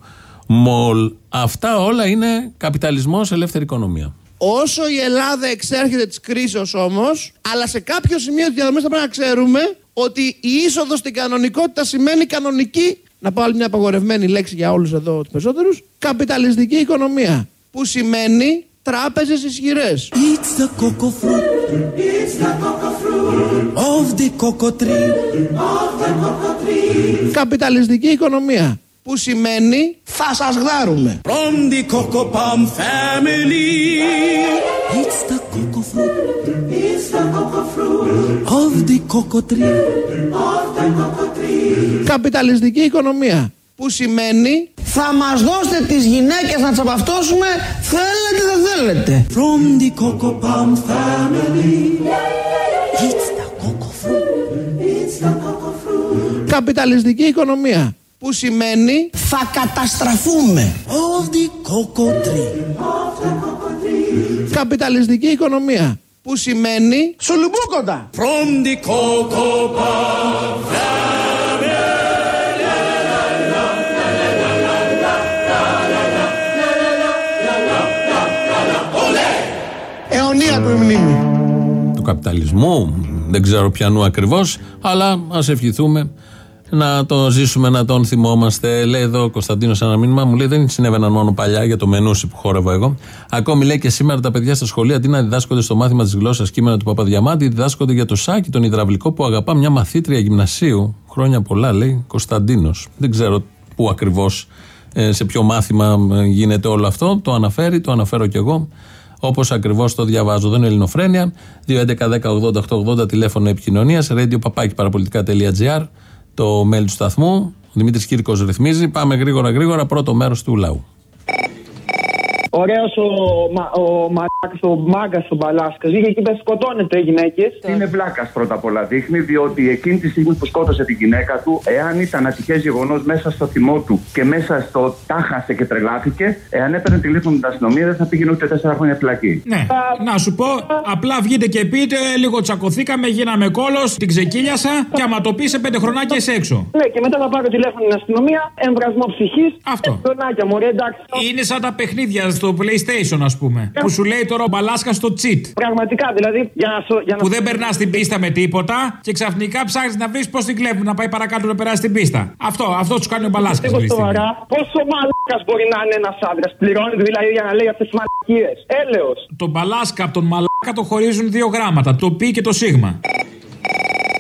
μολ. Αυτά όλα είναι καπιταλισμός, ελεύθερη οικονομία.
Όσο η Ελλάδα εξέρχεται της κρίσης όμως, αλλά σε κάποιο σημείο της διαδρομής θα πρέπει να ξέρουμε ότι η είσοδος στην κανονικότητα σημαίνει κανονική, να πάω άλλη μια απαγορευμένη λέξη για όλους εδώ τους περισσότερους, καπιταλιστική οικονομία. Που σημαίνει τράπεζε ισχυρέ.
It's the cocoa fruit. It's the cocoa fruit of the cocoa tree. Of the cocoa tree.
Καπιταλιστική οικονομία. Που σημαίνει θα σας γδάρουμε.
From the cocoa palm family. It's the cocoa fruit. It's the cocoa fruit of the cocoa tree. Of the cocoa tree.
Καπιταλιστική οικονομία. Που σημαίνει θα μας δώσετε τις γυναίκες να τις απαυτώσουμε θέλετε δεν θέλετε.
From the cocoa palm family. It's the cocoa fruit. It's the cocoa fruit
Καπιταλιστική οικονομία. Που σημαίνει θα καταστραφούμε.
of the cocoa tree.
Καπιταλιστική οικονομία. Που σημαίνει σουλουμπούκοντα.
From the cocoa palm
Αιωνία του η μνήμη;
του καπιταλισμού, δεν ξέρω πιανού ακριβώς, αλλά ας ευχηθούμε να το ζήσουμε, να τον θυμόμαστε. Λέει εδώ ο Κωνσταντίνος ένα μήνυμα, μου λέει δεν συνέβαιναν μόνο παλιά για το μενούσι που χόρευα εγώ. Ακόμη λέει και σήμερα τα παιδιά στα σχολεία αντί να διδάσκονται στο μάθημα της γλώσσας κείμενα του Παπαδιαμάντη, διδάσκονται για το σάκι τον υδραυλικό που αγαπά μια μαθήτρια γυμνασίου. Χρόνια πολλά λέει Κωνσταντίνος. Δεν ξέρω πού ακριβώς, σε ποιο μάθημα ε, γίνεται όλο αυτό. Το αναφέρει, το αναφέρω κι εγώ. Όπως ακριβώς το διαβάζω. Δεν είναι Ελληνοφρένια. 2.11.10.80.880 τηλέφωνο επικοινωνίας. Radio παραπολιτικά.gr το mail του σταθμού. Ο Δημήτρης Κύρκος ρυθμίζει. Πάμε γρήγορα γρήγορα. Πρώτο μέρος του λαού.
Ωραίος ο, μα, ο μαλάκας, ο μάγκας ο Μπαλάσκας. Είχε εκεί πέρα σκοτώνεται γυναίκες.
Είναι βλάκας πρώτα απ' όλα. Δείχνει διότι εκείνη τη στιγμή που σκότωσε την γυναίκα του, εάν ήταν ατυχές γεγονός μέσα στο θυμό του και μέσα στο τάχασε και τρελάθηκε, εάν έπαιρνε τηλέφωνο την αστυνομία δεν θα πήγαινε ούτε τέσσερα χρόνια φυλακή.
Ναι, να σου πω, απλά βγείτε και πείτε, λίγο τσακωθήκαμε, γίναμε κόλος, την ξεκύλιασα και άμα το πεις σε πέντε χρονάκια έξω.
Ναι, και μετά θα πάρω τηλέφωνο την αστυνομία, εμβρασμό ψυχής.
Αυτό.
Χρονάκια μου, ρε, εντάξει.
Είναι σαν τα παιχνίδια στο PlayStation, ας πούμε. Που σου λέει τώρα ο μπαλάσκα στο cheat.
Πραγματικά, δηλαδή, για να, σω- για να
Που δεν περνάς την πίστα με τίποτα και ξαφνικά ψάχνεις να βρεις πώς την κλέβουν να πάει παρακάτω να περάσει την πίστα. Αυτό, αυτό τους κάνει ο μπαλάσκας.
Λίγο σοβαρά, πόσο μαλάκας μπορεί να είναι ένας άντρας. Πληρώνεται δηλαδή για να λέει αυτές τις μαλακίες. Έλεος.
Τον μπαλάσκα από τον μαλάκα το χωρίζουν δύο γράμματα. Το πι και το σίγμα.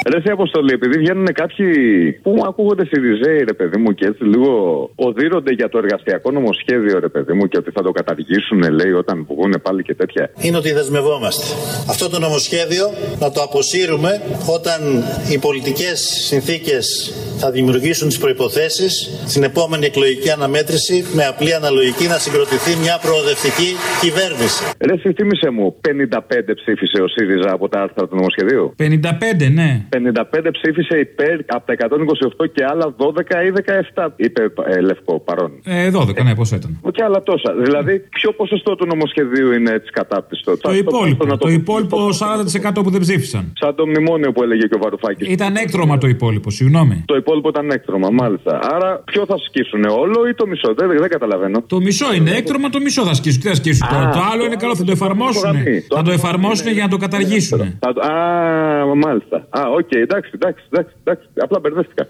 Ρε σε αποστολή, επειδή βγαίνουν κάποιοι που μου ακούγονται Σιριζέοι, ρε παιδί μου, και έτσι λίγο οδύρονται για το εργασιακό νομοσχέδιο, ρε παιδί μου, και ότι θα το καταργήσουν, λέει, όταν βγουν πάλι και τέτοια.
είναι ότι δεσμευόμαστε. Αυτό το νομοσχέδιο να το αποσύρουμε όταν οι πολιτικές συνθήκες θα δημιουργήσουν τις προϋποθέσεις στην επόμενη εκλογική αναμέτρηση με απλή αναλογική να συγκροτηθεί μια προοδευτική κυβέρνηση.
Ρε, εσύ θύμισε μου, 55 ψήφισε ο ΣΥΡΙΖΑ από τα άρθρα του νομοσχεδίου;
55, ναι.
55 ψήφισε υπέρ από τα 128 και άλλα 12 ή 17, είπε ε, Λευκό παρόν.
Ε, 12, ναι, πώς ήταν.
Και άλλα τόσα. Δηλαδή, ποιο ποσοστό του νομοσχεδίου είναι έτσι κατάπτυστο;
Το υπόλοιπο. Το υπόλοιπο 40% που δεν ψήφισαν.
Σαν το μνημόνιο που έλεγε και ο Βαρουφάκης.
Ήταν έκτρωμα το υπόλοιπο, συγγνώμη.
Το υπόλοιπο ήταν έκτρωμα, μάλιστα. Άρα, ποιο θα σκίσουν, όλο ή το μισό; Δεν, δεν καταλαβαίνω.
Το μισό είναι έκτρωμα, το μισό θα σκίσουν. Τι θα σκίσουν τώρα.
Α,
Το άλλο είναι καλό, θα το εφαρμόσουν.
γραμμή.
Θα το εφαρμόσουν για να το καταργήσουν.
Θα το- Α, μάλιστα. Α, οκ, εντάξει, εντάξει, εντάξει, εντάξει. Απλά μπερδεύτηκα.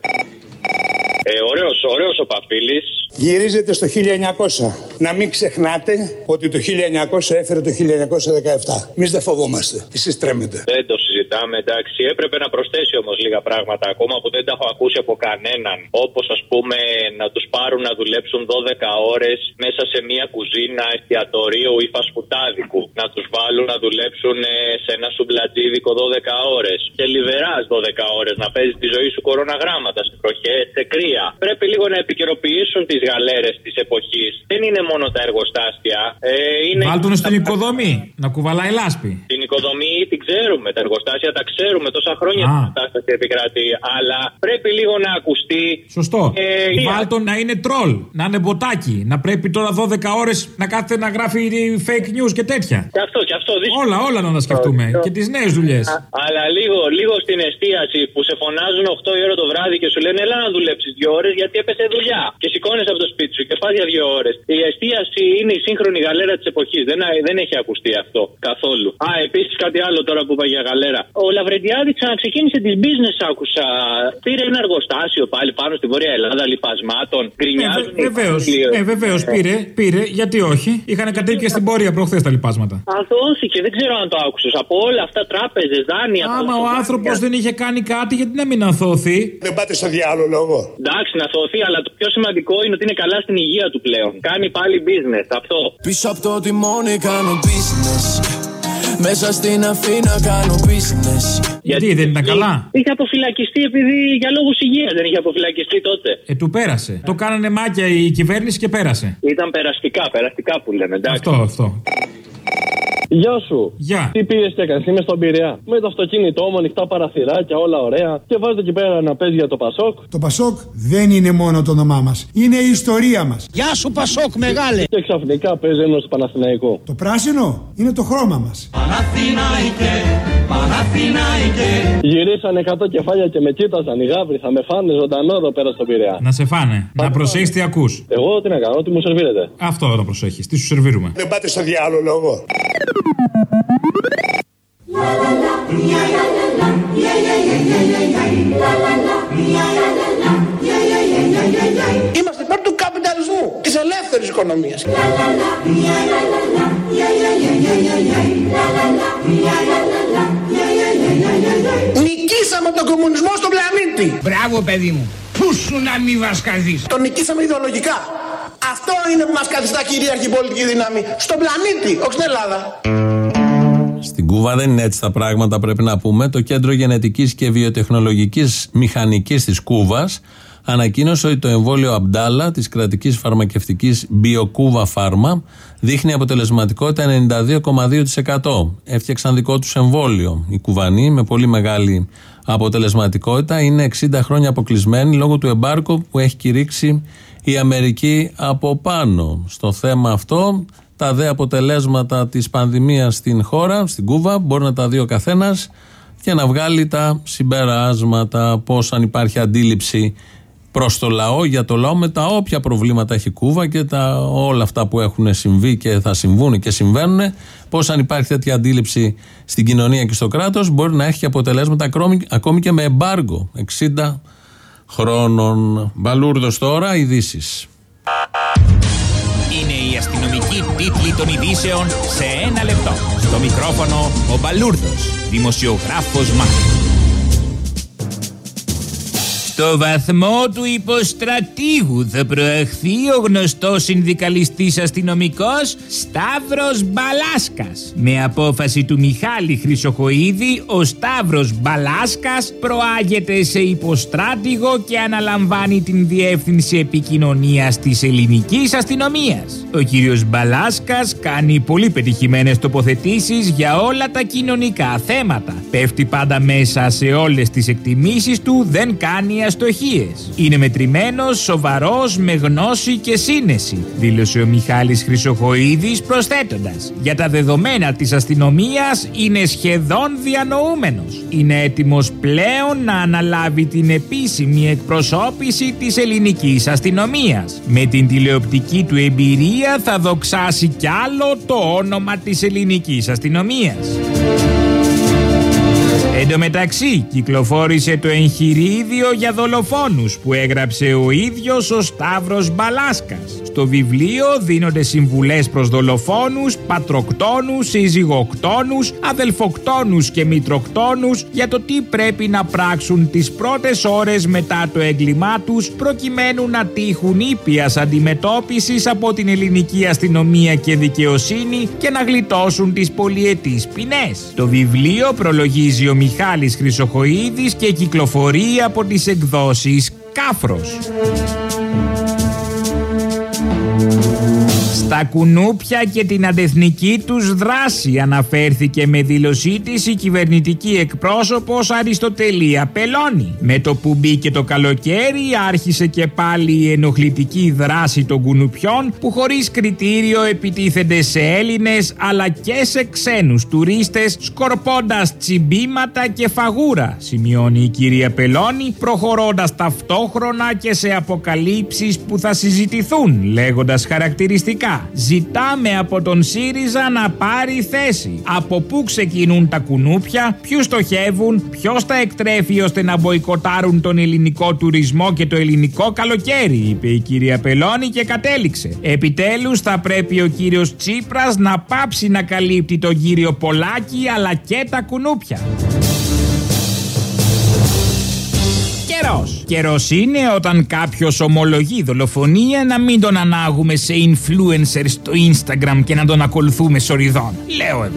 Ε, ωραίος, ωραίος ο Παφίλης.
Γυρίζετε στο 1900. Να μην ξεχνάτε ότι το 1900 έφερε το 1917. Εμείς δεν φοβόμαστε. Εσείς τρέμετε.
Δεν το συζητάμε, εντάξει. Έπρεπε να προσθέσει όμως λίγα πράγματα ακόμα που δεν τα έχω ακούσει από κανέναν. Όπως ας πούμε να τους πάρουν να δουλέψουν 12 ώρες μέσα σε μια κουζίνα εστιατορίου ή φασπουτάδικου. Να τους βάλουν να δουλέψουν ε, σε ένα σουμπλατζίδικο 12 ώρες. Και λιβεράς 12 ώρες να παίζει τη ζωή σου κοροναγράμματα σε βροχέ, σε κρύα. Πρέπει λίγο να επικαιροποιήσουν τι γαλέρες της εποχής δεν είναι μόνο τα εργοστάσια. Ε, είναι
Βάλτον στην οικοδομή, να κουβαλάει λάσπη.
Την οικοδομή την ξέρουμε, τα εργοστάσια τα ξέρουμε τόσα χρόνια
Α.
η κατάσταση επικρατεί. Αλλά πρέπει λίγο να ακουστεί.
Σωστό.
Ε,
Βάλτον να είναι τρόλ, να είναι μποτάκι, να πρέπει τώρα 12 ώρες να κάθεται να γράφει fake news και τέτοια.
Και αυτό, και αυτό δύσκολο.
Όλα, όλα να τα σκεφτούμε. Και τις νέες δουλειές.
Αλλά λίγο, λίγο στην εστίαση που σε φωνάζουν 8 η ώρα το βράδυ και σου λένε Έλα να δουλέψεις 2 ώρες γιατί έπεσε δουλειά. Και σηκώνει από το σπίτι σου και πας για 2 ώρες. Η εστίαση είναι η σύγχρονη γαλέρα της εποχής. Δεν, δεν έχει ακουστεί αυτό καθόλου. Α, επίσης κάτι άλλο τώρα που είπα για γαλέρα. Ο Λαβρεντιάδης ξαναξεκίνησε τις business, άκουσα. Πήρε ένα εργοστάσιο πάλι πάνω στη Βόρεια Ελλάδα λιπασμάτων. Γκρινιάζουν. οι
Βεβαίως,
υπάλληλοι.
ναι, βεβαίως πήρε, πήρε, γιατί όχι; Είχαν κατέβει και στην πορεία προχθές τα λοιπάσματα.
Αθώθηκε, δεν ξέρω αν το άκουσες. Από όλα αυτά τράπεζες, δάνεια.
Άμα ο άνθρωπος δεν είχε κάνει κάτι, γιατί να μην αθώθει.
Δεν πάτε στο διάλογο λόγο.
Εντάξει, να σωθεί, αλλά το πιο σημαντικό είναι ότι είναι καλά στην υγεία του πλέον. Κάνει πάλι business, αυτό.
Πίσω από το τιμόνι κάνω business Μέσα στην Αθήνα κάνω business
Γιατί δεν ήταν καλά;
Είχε αποφυλακιστεί επειδή για λόγους υγείας δεν είχε αποφυλακιστεί τότε.
Ε, του πέρασε. Το κάνανε μάκια η κυβέρνηση και πέρασε.
Ήταν περαστικά, περαστικά που λέμε, εντάξει.
Αυτό, αυτό.
Γεια σου.
Γεια.
Τι πήγες και έκανες, είμαι στον Πειραιά. Με το αυτοκίνητό μου, ανοιχτά παραθυράκια, όλα ωραία. Και βάζετε εκεί πέρα να παίζει για το Πασόκ.
Το Πασόκ δεν είναι μόνο το όνομά μας. Είναι η ιστορία μας.
Γεια σου, Πασόκ, μεγάλε. Και ξαφνικά παίζει ένας Παναθηναϊκός.
Το πράσινο είναι το χρώμα μας.
Παναθηναϊκέ, Παναθηναϊκέ
Γυρίσανε 100 κεφάλια και με κοίταζαν οι γάβροι. Θα με φάνε ζωντανό εδώ πέρα στον Πειραιά.
Να σε φάνε. Να προσέχει τι ακού.
Εγώ τι να κάνω, τι μου σερβίρετε.
Αυτό να προσέχει. Τι σου σερβίρουμε.
Δεν πάτε στο διάλογο λόγο.
Είμαστε υπέρ του καπιταλισμού, της ελεύθερης οικονομίας. Νικήσαμε τον κομμουνισμό στον πλανήτη.
Μπράβο, παιδί μου. Πού σου να μη βασκαδείς.
Τον νικήσαμε ιδεολογικά. Αυτό είναι που μας καθιστά κυρίαρχη πολιτική δύναμη. Στον πλανήτη, όχι στην Ελλάδα.
Στην Κούβα δεν είναι έτσι τα πράγματα, πρέπει να πούμε. Το Κέντρο Γενετικής και Βιοτεχνολογικής Μηχανικής της Κούβας ανακοίνωσε ότι το εμβόλιο Αμπτάλα της κρατικής φαρμακευτικής BioCuva Pharma δείχνει αποτελεσματικότητα 92,2%. Έφτιαξαν δικό τους εμβόλιο. Οι Κουβανοί με πολύ μεγάλη αποτελεσματικότητα είναι 60 χρόνια αποκλεισμένοι λόγω του εμπάρκου που έχει κηρύξει η Αμερική από πάνω. Στο θέμα αυτό τα δε αποτελέσματα της πανδημίας στην χώρα, στην Κούβα, μπορεί να τα δει ο καθένας και να βγάλει τα συμπεράσματα, πώς αν υπάρχει αντίληψη προς το λαό, για το λαό με τα όποια προβλήματα έχει η Κούβα και τα, όλα αυτά που έχουν συμβεί και θα συμβούν και συμβαίνουν, πώς αν υπάρχει τέτοια αντίληψη στην κοινωνία και στο κράτος, μπορεί να έχει και αποτελέσματα ακόμη, ακόμη και με εμπάργκο 60 χρόνων. Μπαλούρδος τώρα, ειδήσεις.
Είναι η αστυνομική τίτλη των ειδήσεων σε ένα λεπτό. Στο μικρόφωνο ο Μπαλούρδος, δημοσιογράφος Μάρκος. Στο βαθμό του υποστρατήγου θα προαχθεί ο γνωστός συνδικαλιστής αστυνομικός Σταύρος Μπαλάσκας. Με απόφαση του Μιχάλη Χρυσοχοίδη, ο Σταύρος Μπαλάσκας προάγεται σε υποστράτηγο και αναλαμβάνει την διεύθυνση επικοινωνίας της ελληνικής αστυνομίας. Ο κύριος Μπαλάσκας κάνει πολύ πετυχημένες τοποθετήσεις για όλα τα κοινωνικά θέματα. Πέφτει πάντα μέσα σε όλες τις εκτιμήσεις του, δεν κάνει αστοχίες. Είναι μετρημένος, σοβαρός, με γνώση και σύνεση, δήλωσε ο Μιχάλης Χρυσοχοίδης προσθέτοντας. Για τα δεδομένα της αστυνομίας είναι σχεδόν διανοούμενος. Είναι έτοιμος πλέον να αναλάβει την επίσημη εκπροσώπηση της ελληνικής αστυνομίας. Με την τηλεοπτική του εμπειρία θα δοξάσει κι άλλο το όνομα της ελληνικής αστυνομίας. Εν τω μεταξύ, κυκλοφόρησε το εγχειρίδιο για δολοφόνους που έγραψε ο ίδιος ο Σταύρος Μπαλάσκας. Στο βιβλίο δίνονται συμβουλές προς δολοφόνους, πατροκτόνους, σύζυγοκτόνους, αδελφοκτόνους και μητροκτόνους για το τι πρέπει να πράξουν τις πρώτες ώρες μετά το έγκλημά τους προκειμένου να τύχουν ήπιας αντιμετώπισης από την ελληνική αστυνομία και δικαιοσύνη και να γλιτώσουν τις πολυετής ποινές. Το βιβλίο προλογίζει ο Μιχάλης Χρυσοχοίδης και κυκλοφορεί από τις εκδόσεις Κάφρος. Στα κουνούπια και την αντεθνική τους δράση αναφέρθηκε με δήλωσή της η κυβερνητική εκπρόσωπος Αριστοτελία Πελώνη. Με το που μπήκε το καλοκαίρι άρχισε και πάλι η ενοχλητική δράση των κουνουπιών που χωρίς κριτήριο επιτίθενται σε Έλληνες αλλά και σε ξένους τουρίστες σκορπώντας τσιμπήματα και φαγούρα, σημειώνει η κυρία Πελώνη προχωρώντας ταυτόχρονα και σε αποκαλύψεις που θα συζητηθούν λέγοντας χαρακτηριστικά Ζητάμε από τον ΣΥΡΙΖΑ να πάρει θέση. Από πού ξεκινούν τα κουνούπια, ποιους στοχεύουν, ποιος τα εκτρέφει ώστε να μποϊκοτάρουν τον ελληνικό τουρισμό και το ελληνικό καλοκαίρι, είπε η κυρία Πελώνη και κατέληξε. Επιτέλους θα πρέπει ο κύριος Τσίπρας να πάψει να καλύπτει τον κύριο Πολάκη αλλά και τα κουνούπια. Καιρό. Καιρός είναι όταν κάποιος ομολογεί δολοφονία να μην τον ανάγουμε σε influencer στο Instagram και να τον ακολουθούμε σοριδών. Λέω εγώ.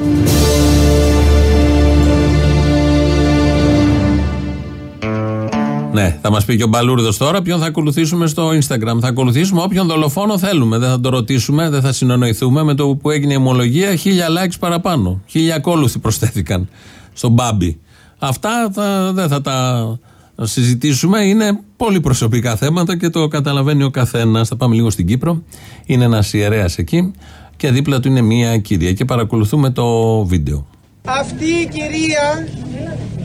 Ναι, θα μας πει και ο Μπαλούρδος τώρα ποιον θα ακολουθήσουμε στο Instagram. Θα ακολουθήσουμε όποιον δολοφόνο θέλουμε. Δεν θα το ρωτήσουμε, δεν θα συνονοηθούμε. Με το που έγινε η ομολογία, χίλια likes παραπάνω. Χίλια ακόλουθοι προσθέθηκαν στον Μπάμπι. Αυτά θα, δεν θα τα συζητήσουμε. Είναι πολύ προσωπικά θέματα και το καταλαβαίνει ο καθένας. Θα πάμε λίγο στην Κύπρο. Είναι ένας ιερέας εκεί και δίπλα του είναι μία κυρία και παρακολουθούμε το βίντεο.
Αυτή η κυρία,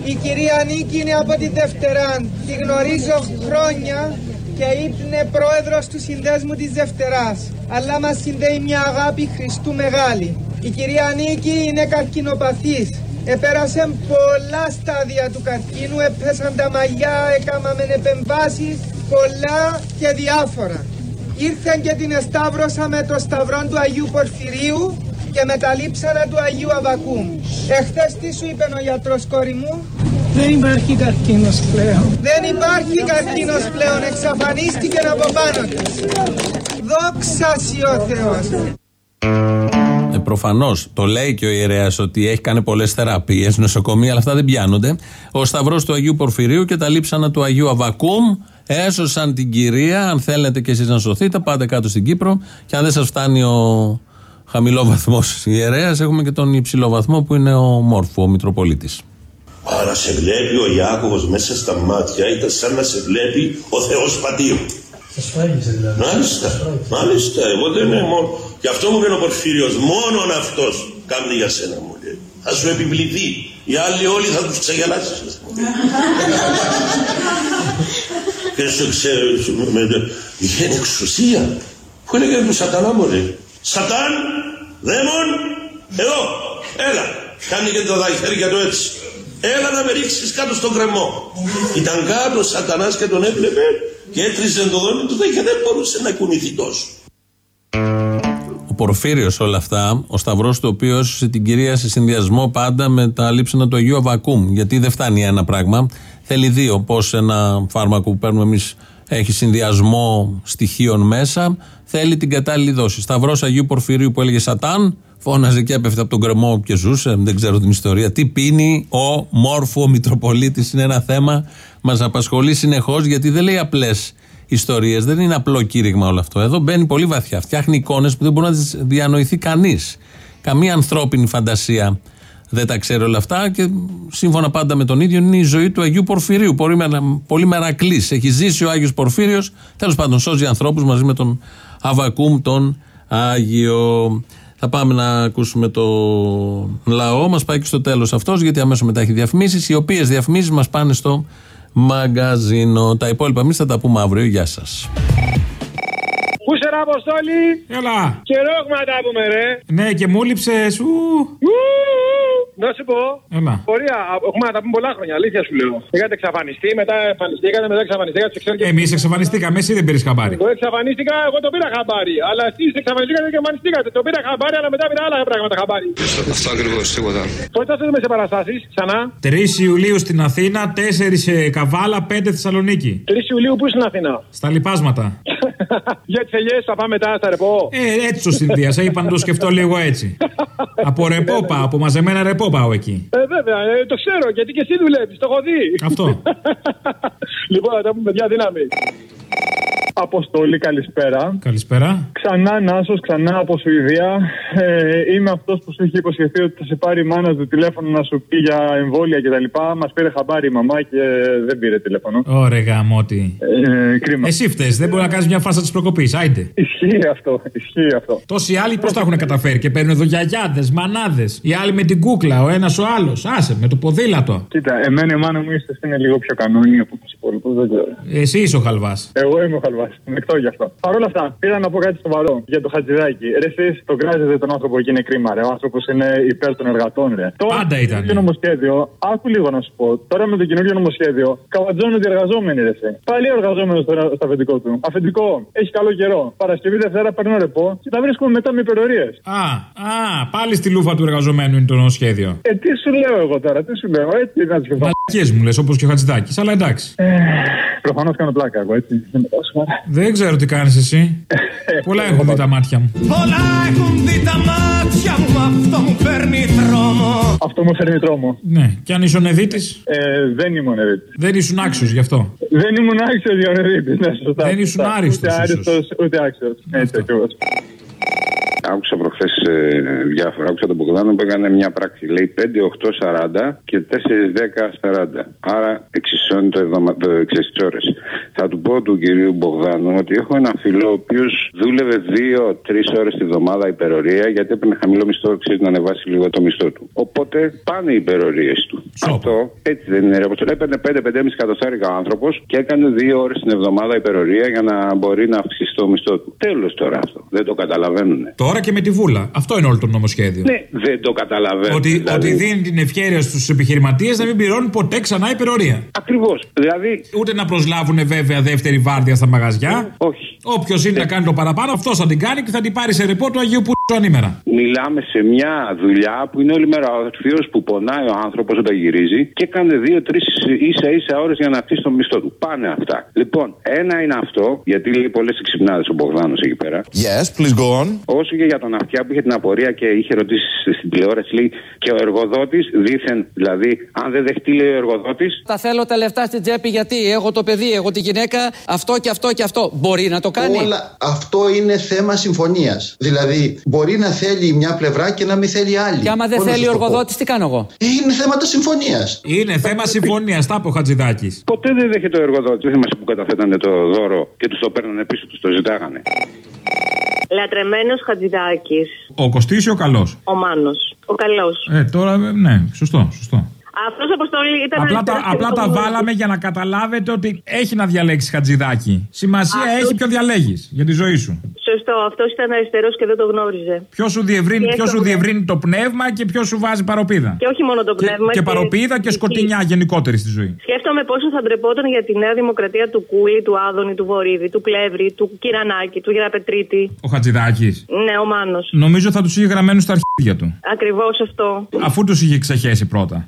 η κυρία Νίκη είναι από τη Δευτερά. Τη γνωρίζω χρόνια και είναι πρόεδρος του συνδέσμου της Δευτεράς. Αλλά μας συνδέει μια αγάπη Χριστού μεγάλη. Η κυρία Νίκη είναι καρκινοπαθής. Επέρασε πολλά στάδια του καρκίνου, έπεσαν τα μαλλιά, έκαναμε επεμβάσεις, πολλά και διάφορα. Ήρθαν και την εσταύρωσα με το σταυρό του Αγίου Πορφυρίου και με τα λείψανα του Αγίου Αβακούμ. Εχθές τι σου είπε ο γιατρός κόρη μου;
Δεν υπάρχει καρκίνος πλέον.
Δεν υπάρχει καρκίνος πλέον, εξαφανίστηκε από πάνω της. Δόξα ο Θεός.
Ε, Προφανώς το λέει και ο ιερέας ότι έχει κάνει πολλές θεραπείες, νοσοκομεία, αλλά αυτά δεν πιάνονται. Ο Σταυρός του Αγίου Πορφυρίου και τα λείψανα του Αγίου Αβακούμ έσωσαν την κυρία. Αν θέλετε κι εσείς να σωθείτε, πάτε κάτω στην Κύπρο. Και αν δεν σας φτάνει ο χαμηλό βαθμό ιερέας, έχουμε και τον υψηλό βαθμό που είναι ο Μόρφου, ο Μητροπολίτης.
Άρα σε βλέπει ο Ιάκωβος μέσα στα μάτια ήταν σαν να σε βλέπει ο Θεός Πατήρ.
Σα φάγησε δηλαδή.
Μάλιστα, μάλιστα, εγώ δεν είμαι μόνο. Γι' αυτό μου είπε ο Πορφύριος, μόνον αυτός κάνει για σένα μου λέει. Θα σου επιβληθεί. Οι άλλοι όλοι θα τους ξεγελάσεις. και [laughs] σου ξέρω, με, είχε εξουσία. Πού έλεγε του σατανά μου λέει. Σατάν, δαίμον, εδώ, έλα. Κάνει και τα χέρια του έτσι. Έλα να με ρίξεις κάτω στον κρεμό. Ήταν κάτω ο σατανάς και τον έβλεπε και έτριζε το δόνι του και δεν μπορούσε να κουνηθεί τόσο.
Ο Πορφύριος όλα αυτά, ο Σταυρός του οποίου έσωσε την κυρία σε συνδυασμό πάντα με τα λείψανα του Αγίου Αβακούμ. Γιατί δεν φτάνει ένα πράγμα, θέλει δύο. Πώς ένα φάρμακο που παίρνουμε εμείς έχει συνδυασμό στοιχείων μέσα, θέλει την κατάλληλη δόση. Σταυρός Αγίου Πορφυρίου που έλεγε Σατάν, φώναζε και έπεφτε από τον κρεμό και ζούσε, δεν ξέρω την ιστορία. Τι πίνει ο Μόρφου, ο Μητροπολίτης, είναι ένα θέμα, μας απασχολεί συνεχώς γιατί δεν λέει απλές ιστορίες, δεν είναι απλό κήρυγμα όλο αυτό. Εδώ μπαίνει πολύ βαθιά. Φτιάχνει εικόνες που δεν μπορεί να τις διανοηθεί κανείς. Καμία ανθρώπινη φαντασία δεν τα ξέρει όλα αυτά και σύμφωνα πάντα με τον ίδιο είναι η ζωή του Αγίου Πορφυρίου. Πολύ, πολύ μερακλής. Έχει ζήσει ο Άγιος Πορφύριος, τέλος πάντων σώζει ανθρώπους μαζί με τον Αβακούμ τον Άγιο. Θα πάμε να ακούσουμε το λαό. Μας πάει και στο τέλος αυτός, γιατί αμέσως μετά έχει διαφημίσεις. Οι οποίες διαφημίσεις μας πάνε στο μαγκαζίνο. Τα υπόλοιπα εμείς θα τα πούμε αύριο. Γεια σας.
Πού σε ρε Αποστόλη!
Έλα!
Καιρό έχουμε να τα πούμε, ρε!
Ναι, και μου λείψε σου.
Να σου πω.
Έλα.
Πορεία, έχουμε να τα πούμε πολλά χρόνια, αλήθεια σου λέω. Είχατε εξαφανιστεί, μετά εμφανιστήκατε, μετά εξαφανιστήκατε. Ξέρω και...
Εμείς εξαφανιστήκαμε, εσύ δεν πήρες χαμπάρι.
Εγώ εξαφανίστηκα, εγώ το πήρα χαμπάρι. Αλλά εσείς εξαφανιστήκατε και εμφανιστήκατε. Το πήρα χαμπάρι, αλλά μετά πήρα άλλα πράγματα χαμπάρι.
Αυτό ακριβώς, τίποτα.
Πότε θα είστε σε παραστάσεις, ξανά;
3 Ιουλίου στην Αθήνα, 4 σε Καβάλα, 5 Θεσσαλονίκη.
3 Ιουλίου πού στην Αθήνα;
Στα λοιπάσματα. [laughs]
Για τις ελιές θα πάμε μετά στα ρεπό.
Ε, έτσι το συνδύασα, είπα να το σκεφτώ λίγο έτσι. [laughs] από ρεπό πάω, από μαζεμένα ρεπό πάω εκεί.
Ε, βέβαια, ε, το ξέρω γιατί και εσύ δουλεύεις, το έχω δει.
Αυτό. [laughs]
λοιπόν, θα τα πούμε, παιδιά, δύναμη.
Αποστολή, καλησπέρα.
Καλησπέρα.
Ξανά Νάσος, ξανά από Σουηδία. Ε, είμαι αυτός που σου είχε υποσχεθεί ότι θα σε πάρει η μάνα του τηλέφωνο να σου πει για εμβόλια κτλ. Μας πήρε χαμπάρι η μαμά και δεν πήρε τηλέφωνο.
Ωραία, γαμότι.
Ε, κρίμα.
Εσύ φταίεις, δεν μπορεί να κάνεις μια φάσα της προκοπής. Άιντε.
Ισχύει αυτό, ισχύει αυτό.
Τόσοι άλλοι πώς τα έχουν καταφέρει και παίρνουν εδώ γιαγιάδες, μανάδες. Οι άλλοι με την κούκλα, ο ένας ο άλλος. Άσε, με το ποδήλατο.
Κοίτα, εμένα η μάνα μου ίσως είναι λίγο πιο κανόνια από τους υπόλοιπους, δεν ξέρω.
Εσύ είσαι ο χαλβάς.
Εγώ είμαι ο χαλβάς. Μεκτό γι' αυτό. Παρ' όλα αυτά, πήρα να πω κάτι σοβαρό για το χατζηδάκι. Ρε, εσείς τον κράζετε τον άνθρωπο και είναι κρίμα, ρε. Ο άνθρωπος είναι υπέρ των εργατών, ρε.
Πάντα ήταν.
Το νομοσχέδιο, άκου λίγο να σου πω. Τώρα με το καινούργιο νομοσχέδιο, καβατζώνονται οι εργαζόμενοι, ρε. σε. Πάλι ο εργαζόμενο στο, στο αφεντικό του. Αφεντικό, έχει καλό καιρό. Παρασκευή Δευτέρα παίρνω ρεπό και τα βρίσκουμε μετά με υπερορίες.
Α, α, πάλι στη λούφα του εργαζομένου είναι το νομοσχέδιο.
Ε, τι σου λέω εγώ τώρα, τι σου λέω, έτσι να σου πω.
Μαλακίε μου λες, όπως και ο Χατζηδάκης, αλλά εντάξει.
Προφανώς κάνω πλάκα εγώ, έτσι. Δεν με πάω σοβαρά.
Δεν ξέρω τι κάνεις εσύ. [laughs] Πολλά έχουν δει τα μάτια μου.
Πολλά έχουν δει τα μάτια μου, αυτό μου παίρνει δρόμο.
Αυτό μου φέρνει τρόμο.
Ναι, και αν ήσουν εδίτη.
Ε, δεν ήμουν εδίτη.
Δεν ήσουν άξιος γι' αυτό.
Δεν ήμουν άξιος για εδίτη. Ναι, σωστά.
Δεν ήσουν
σωστά.
άριστος,
Ούτε άριστος, ούτε άξιος. Έτσι ακριβώς.
Άκουσα προχθές ε, διάφορα. Άκουσα τον Μπογδάνο που έκανε μια πράξη. Λέει 5-8-40 και 4-10-40. Άρα εξισώνει το, εβδομα... το 6 ώρες. Θα του πω του κυρίου Μπογδάνου ότι έχω ένα φίλο ο οποίος δούλευε 2-3 ώρες τη βδομάδα υπερορία γιατί έπαιρνε χαμηλό μισθό, ξέρεις να ανεβάσει λίγο το μισθό του. Οπότε πάνε οι υπερορίες του. Αυτό έτσι δεν είναι. Όπω το έπαιρνε 5-5,5 εκατοστάρικα ο άνθρωπος και έκανε 2 ώρες την εβδομάδα υπερορία για να μπορεί να αυξήσει το μισθό του. Τέλος τώρα αυτό. Δεν το καταλαβαίνουν.
Τώρα και με τη βούλα. Αυτό είναι όλο το νομοσχέδιο.
Ναι, δεν το καταλαβαίνω.
Ότι,
Δηλαδή-
ότι δίνει την ευκαιρία στους επιχειρηματίες να μην πληρώνουν ποτέ ξανά υπερορία.
Ακριβώς. Δηλαδή.
Ούτε να προσλάβουν βέβαια δεύτερη βάρδια στα μαγαζιά.
Όχι.
Όποιος είναι να κάνει το παραπάνω, αυτός θα την κάνει και θα την πάρει σε ρεπό του Αγίου Πού ανήμερα.
Μιλάμε σε μια δουλειά που είναι όλη μέρα ο θείο που πονάει ο άνθρωπος όταν γυρίζει και έκανε δύο-τρει ίσα ίσα ώρες για να αυξήσει το μισθό του. Πάνε αυτά. Λοιπόν, ένα είναι αυτό, γιατί λέει πολλές εξυπνάδες ο Μπογδάνος εκεί πέρα.
Yes, please go on.
Όσο και για τον αυτιά που είχε την απορία και είχε ρωτήσει στην τηλεόραση, λέει και ο εργοδότης δήθεν, δηλαδή, αν δεν δεχτεί, λέει ο εργοδότης,
Τα θέλω τα λεφτά στην τσέπη γιατί έχω το παιδί, έχω τη γυναίκα, αυτό και αυτό και αυτό. Μπορεί να το κάνει.
Όλα, αυτό είναι θέμα συμφωνίας. Δηλαδή, μπορεί να θέλει μια πλευρά και να μην θέλει άλλη.
Και άμα δεν
Πώς να
θέλει ο
σας το πω;
εργοδότης, τι κάνω εγώ;
Είναι θέματα συμφωνίας.
Είναι θέμα συμφωνίας, τα είπε ο Χατζηδάκης.
ποτέ δεν δέχεται ο εργοδότης. Δεν θυμάσαι που καταθέτανε το δώρο και τους το παίρνανε πίσω, τους το ζητάγανε.
Λατρεμένος Χατζηδάκης.
Ο Κωστής ή ο καλός;
Ο Μάνος. Ο καλός.
Ε, τώρα, ε, ναι, σωστό, σωστό.
Αυτός αποστολή ήταν.
Απλά τα,
αριστερός
απλά
και
τα
το
βάλαμε για να καταλάβετε ότι έχει να διαλέξει χατζηδάκι. Σημασία έχει ποιο διαλέγεις για τη ζωή σου.
Σωστό, αυτός ήταν αριστερός και δεν το γνώριζε.
Ποιο σου, διευρύνει,
Και
ποιο σου
το-
διευρύνει το πνεύμα και ποιο σου βάζει παροπίδα.
Και όχι μόνο το πνεύμα.
Και παροπίδα και σκοτεινιά γενικότερη στη ζωή.
Σκέφτομαι πόσο θα ντρεπόταν για τη νέα δημοκρατία του Κούλη, του Άδωνη, του Βορύδη, του Πλεύρη, του Κυρανάκη, του Γεραπετρίτη.
Ο Χατζηδάκης.
Ναι, ο Μάνος.
Νομίζω θα τους είχε γραμμένους στα αρχίδια του.
Ακριβώς αυτό.
Αφού τους είχε ξεχέσει πρώτα.